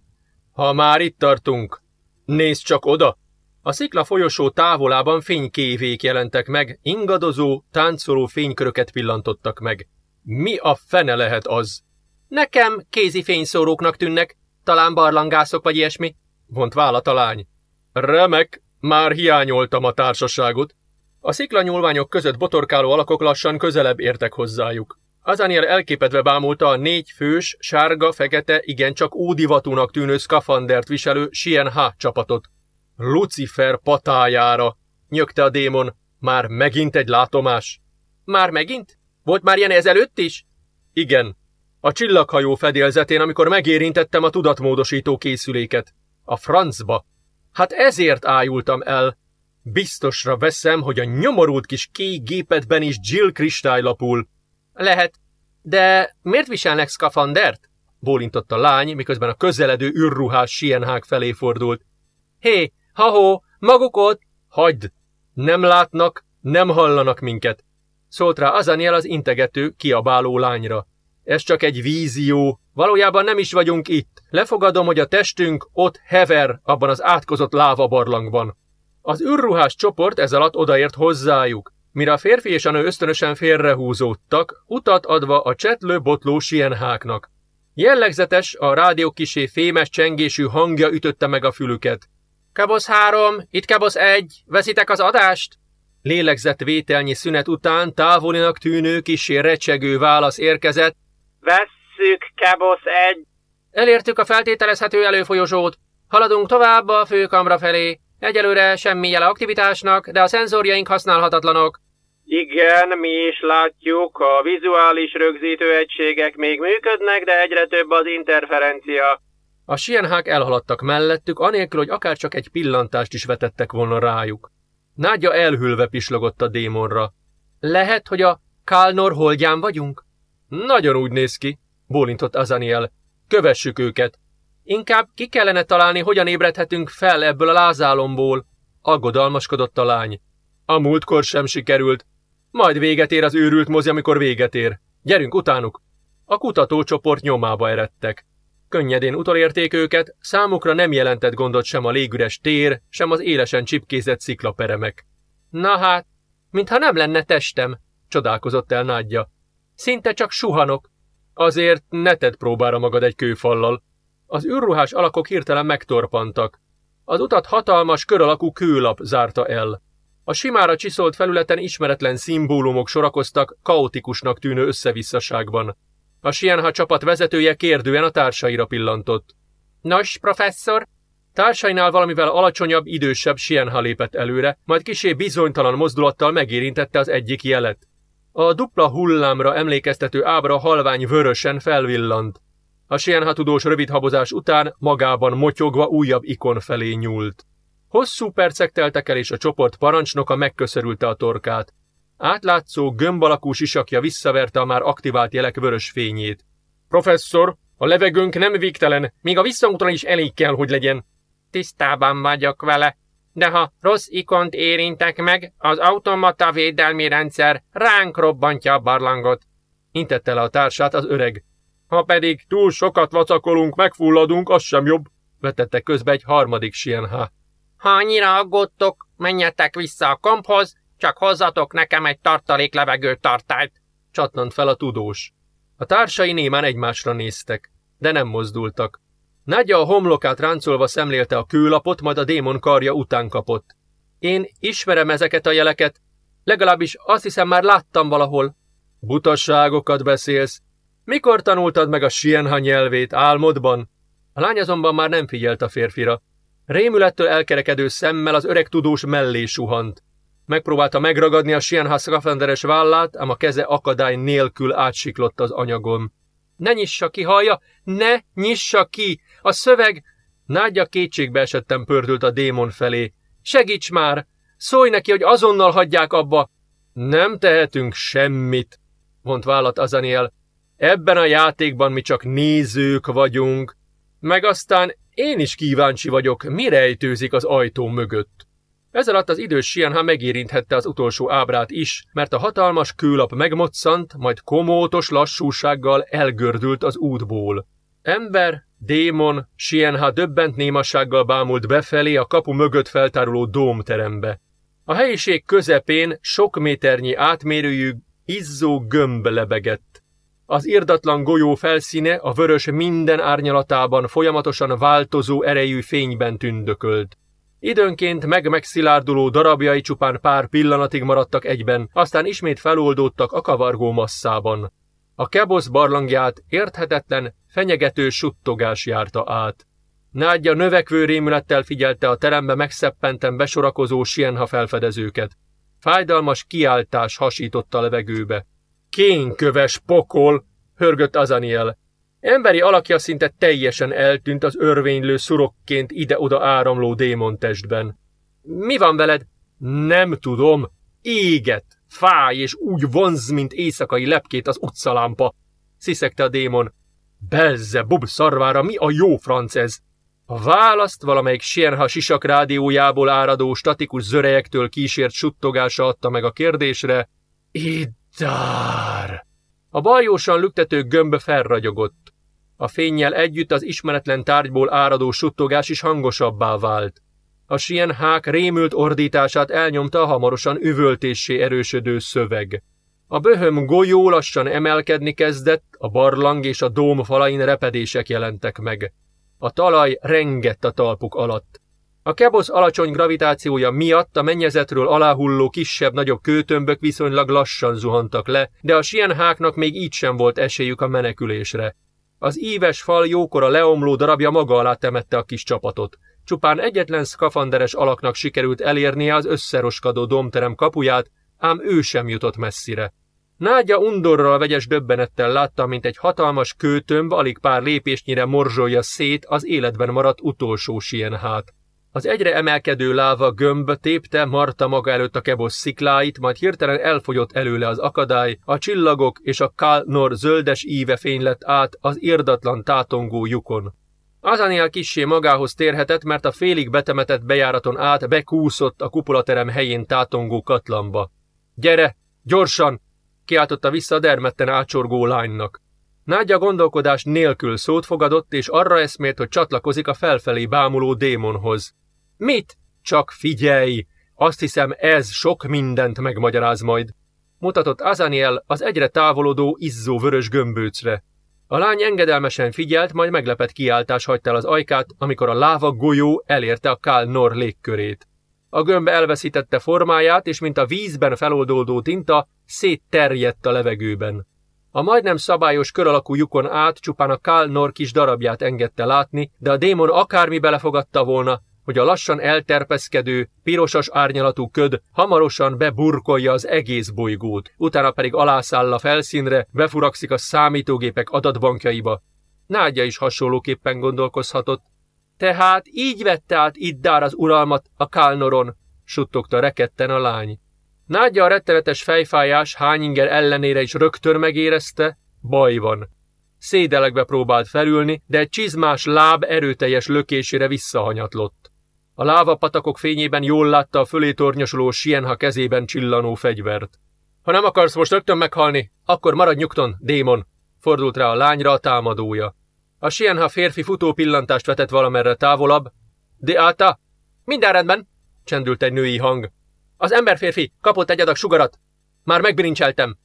Ha már itt tartunk, nézd csak oda! A szikla folyosó távolában fénykévék jelentek meg, ingadozó, táncoló fényköröket pillantottak meg. Mi a fene lehet az? Nekem kézi fényszóróknak tűnnek, talán barlangászok vagy ilyesmi, vont vállat a lány. Remek, már hiányoltam a társaságot. A szikla nyúlványok között botorkáló alakok lassan közelebb értek hozzájuk. Azaniel elképedve bámulta a négy fős, sárga, fekete, igencsak ódivatúnak tűnő szkafandert viselő Sien Ha csapatot. Lucifer patájára, nyögte a démon. Már megint egy látomás. Már megint? Volt már ilyen ezelőtt is? Igen. A csillaghajó fedélzetén, amikor megérintettem a tudatmódosító készüléket. A francba. Hát ezért ájultam el. Biztosra veszem, hogy a nyomorult kis kék gépedben is Jill kristálylapul. Lehet. De miért viselnek szkafandert? Bólintott a lány, miközben a közeledő űrruhás sienhák felé fordult. Hé, ha-ho, maguk ott! Hagyd! Nem látnak, nem hallanak minket. Szólt rá Azaniel az integető, kiabáló lányra. Ez csak egy vízió. Valójában nem is vagyunk itt. Lefogadom, hogy a testünk ott hever abban az átkozott lávabarlangban. Az űrruhás csoport ez alatt odaért hozzájuk. Mire a férfi és a nő ösztönösen félrehúzódtak, utat adva a csetlő botló sienháknak. Jellegzetes, a rádió kisé fémes csengésű hangja ütötte meg a fülüket. Kabosz három, itt Kabosz egy, veszitek az adást? Lélegzett vételnyi szünet után távolinak tűnő kisé recsegő válasz érkezett. Vesszük, Kabosz egy. Elértük a feltételezhető előfolyosót. Haladunk tovább a főkamra felé. Egyelőre semmi jele aktivitásnak, de a szenzorjaink használhatatlanok. Igen, mi is látjuk, a vizuális rögzítő egységek még működnek, de egyre több az interferencia. A sienhák elhaladtak mellettük, anélkül, hogy akár csak egy pillantást is vetettek volna rájuk. Nádja elhülve pislogott a démonra. Lehet, hogy a Kálnor holdján vagyunk? Nagyon úgy néz ki, bólintott Azaniel. Kövessük őket. Inkább ki kellene találni, hogyan ébredhetünk fel ebből a lázálomból, aggodalmaskodott a lány. A múltkor sem sikerült. Majd véget ér az őrült mozi, amikor véget ér. Gyerünk utánuk! A kutatócsoport nyomába eredtek. Könnyedén utolérték őket, számukra nem jelentett gondot sem a légüres tér, sem az élesen csipkézett sziklaperemek. Na hát, mintha nem lenne testem, csodálkozott el Nádja. Szinte csak suhanok. Azért ne tedd próbára magad egy kőfallal. Az űrruhás alakok hirtelen megtorpantak. Az utat hatalmas, kör alakú kőlap zárta el. A simára csiszolt felületen ismeretlen szimbólumok sorakoztak kaotikusnak tűnő összevisszaságban. A Sienha csapat vezetője kérdően a társaira pillantott. Nos, professzor? Társainál valamivel alacsonyabb, idősebb Sienha lépett előre, majd kisé bizonytalan mozdulattal megérintette az egyik jelet. A dupla hullámra emlékeztető ábra halvány vörösen felvillant. A Sienha tudós rövid habozás után magában motyogva újabb ikon felé nyúlt. Hosszú percek teltek el, és a csoport parancsnoka megköszörülte a torkát. Átlátszó, gömb alakú sisakja visszaverte a már aktivált jelek vörös fényét. Professzor, a levegőnk nem végtelen, még a visszaúton is elég kell, hogy legyen. Tisztában vagyok vele, de ha rossz ikont érintek meg, az automata védelmi rendszer ránk robbantja a barlangot. Intette le a társát az öreg. Ha pedig túl sokat vacakolunk, megfulladunk, az sem jobb, vetette közbe egy harmadik sienhá. Ha annyira aggódtok, menjetek vissza a komphoz, csak hozzatok nekem egy tartalék levegő tartályt. Csattant fel a tudós. A társai némán egymásra néztek, de nem mozdultak. Nagyja a homlokát ráncolva szemlélte a kőlapot, majd a démon karja után kapott. Én ismerem ezeket a jeleket, legalábbis azt hiszem már láttam valahol. Butasságokat beszélsz. Mikor tanultad meg a sienha nyelvét álmodban? A lány azonban már nem figyelt a férfira. Rémülettől elkerekedő szemmel az öreg tudós mellé suhant. Megpróbálta megragadni a Sienha szkafenderes vállát, ám a keze akadály nélkül átsiklott az anyagon. Ne nyissa ki, hallja! Ne nyissa ki! A szöveg... Nádja kétségbe esettem pördült a démon felé. Segíts már! Szólj neki, hogy azonnal hagyják abba! Nem tehetünk semmit, vont vállat Azaniel. Ebben a játékban mi csak nézők vagyunk. Meg aztán én is kíváncsi vagyok, mi rejtőzik az ajtó mögött. Ez alatt az idős Sienha megérinthette az utolsó ábrát is, mert a hatalmas kőlap megmoccant, majd komótos lassúsággal elgördült az útból. Ember, démon, Sienha döbbent némassággal bámult befelé a kapu mögött feltáruló dómterembe. A helyiség közepén sok méternyi átmérőjű, izzó gömb lebegett. Az irdatlan golyó felszíne a vörös minden árnyalatában folyamatosan változó erejű fényben tündökölt. Időnként meg-megszilárduló darabjai csupán pár pillanatig maradtak egyben, aztán ismét feloldódtak a kavargó masszában. A kebosz barlangját érthetetlen, fenyegető suttogás járta át. Nádja növekvő rémülettel figyelte a terembe megszeppenten besorakozó sienha felfedezőket. Fájdalmas kiáltás hasított a levegőbe. Kénköves pokol! hörgött Azaniel. Emberi alakja szinte teljesen eltűnt az örvénylő szurokként ide-oda áramló démontestben. Mi van veled? Nem tudom. Éget, fáj és úgy vonz, mint éjszakai lepkét az utcalámpa. Sziszegte a démon. Belze, bub szarvára, mi a jó franc ez? A választ valamelyik Sienha sisak rádiójából áradó statikus zörejektől kísért suttogása adta meg a kérdésre. Iddár! A bajósan lüktető gömb felragyogott. A fényjel együtt az ismeretlen tárgyból áradó suttogás is hangosabbá vált. A sienhák rémült ordítását elnyomta a hamarosan üvöltéssé erősödő szöveg. A böhöm golyó lassan emelkedni kezdett, a barlang és a dóm falain repedések jelentek meg. A talaj rengett a talpuk alatt. A kebosz alacsony gravitációja miatt a mennyezetről aláhulló kisebb-nagyobb kőtömbök viszonylag lassan zuhantak le, de a sienháknak még így sem volt esélyük a menekülésre. Az íves fal jókora leomló darabja maga alá temette a kis csapatot. Csupán egyetlen szkafanderes alaknak sikerült elérnie az összeroskadó domterem kapuját, ám ő sem jutott messzire. Nágya undorral vegyes döbbenettel látta, mint egy hatalmas kőtömb alig pár lépésnyire morzsolja szét az életben maradt utolsó sienhát. Az egyre emelkedő láva gömb tépte Marta maga előtt a kebosz szikláit, majd hirtelen elfogyott előle az akadály, a csillagok és a Kalnor zöldes íve fény lett át az irdatlan tátongó lyukon. Azaniel kissé magához térhetett, mert a félig betemetett bejáraton át bekúszott a kupolaterem helyén tátongó katlamba. Gyere, gyorsan! kiáltotta vissza a dermedten ácsorgó lánynak. Nádja gondolkodás nélkül szót fogadott, és arra eszmélt, hogy csatlakozik a felfelé bámuló démonhoz. Mit? Csak figyelj! Azt hiszem, ez sok mindent megmagyaráz majd. Mutatott Azaniel az egyre távolodó, izzó vörös gömbőcre. A lány engedelmesen figyelt, majd meglepett kiáltás hagyta el az ajkát, amikor a láva golyó elérte a Kál Nor légkörét. A gömb elveszítette formáját, és mint a vízben feloldódó tinta, szétterjedt a levegőben. A majdnem szabályos kör alakú lyukon át csupán a Kál Nor kis darabját engedte látni, de a démon akármi belefogadta volna, hogy a lassan elterpeszkedő, pirosas árnyalatú köd hamarosan beburkolja az egész bolygót, utána pedig alászáll a felszínre, befurakszik a számítógépek adatbankjaiba. Nádja is hasonlóképpen gondolkozhatott. Tehát így vette át Iddár az uralmat a Kálnoron, suttogta reketten a lány. Nádja a rettenetes fejfájás hányinger ellenére is rögtön megérezte, baj van. Szédelegbe próbált felülni, de egy csizmás láb erőteljes lökésére visszahanyatlott. A lávapatakok fényében jól látta a fölé tornyosuló Sienha kezében csillanó fegyvert. Ha nem akarsz most rögtön meghalni, akkor maradj nyugton, démon, fordult rá a lányra a támadója. A Sienha férfi futó pillantást vetett valamerre távolabb. De áta? Minden rendben, csendült egy női hang. Az emberférfi kapott egy adag sugarat. Már megbirincseltem.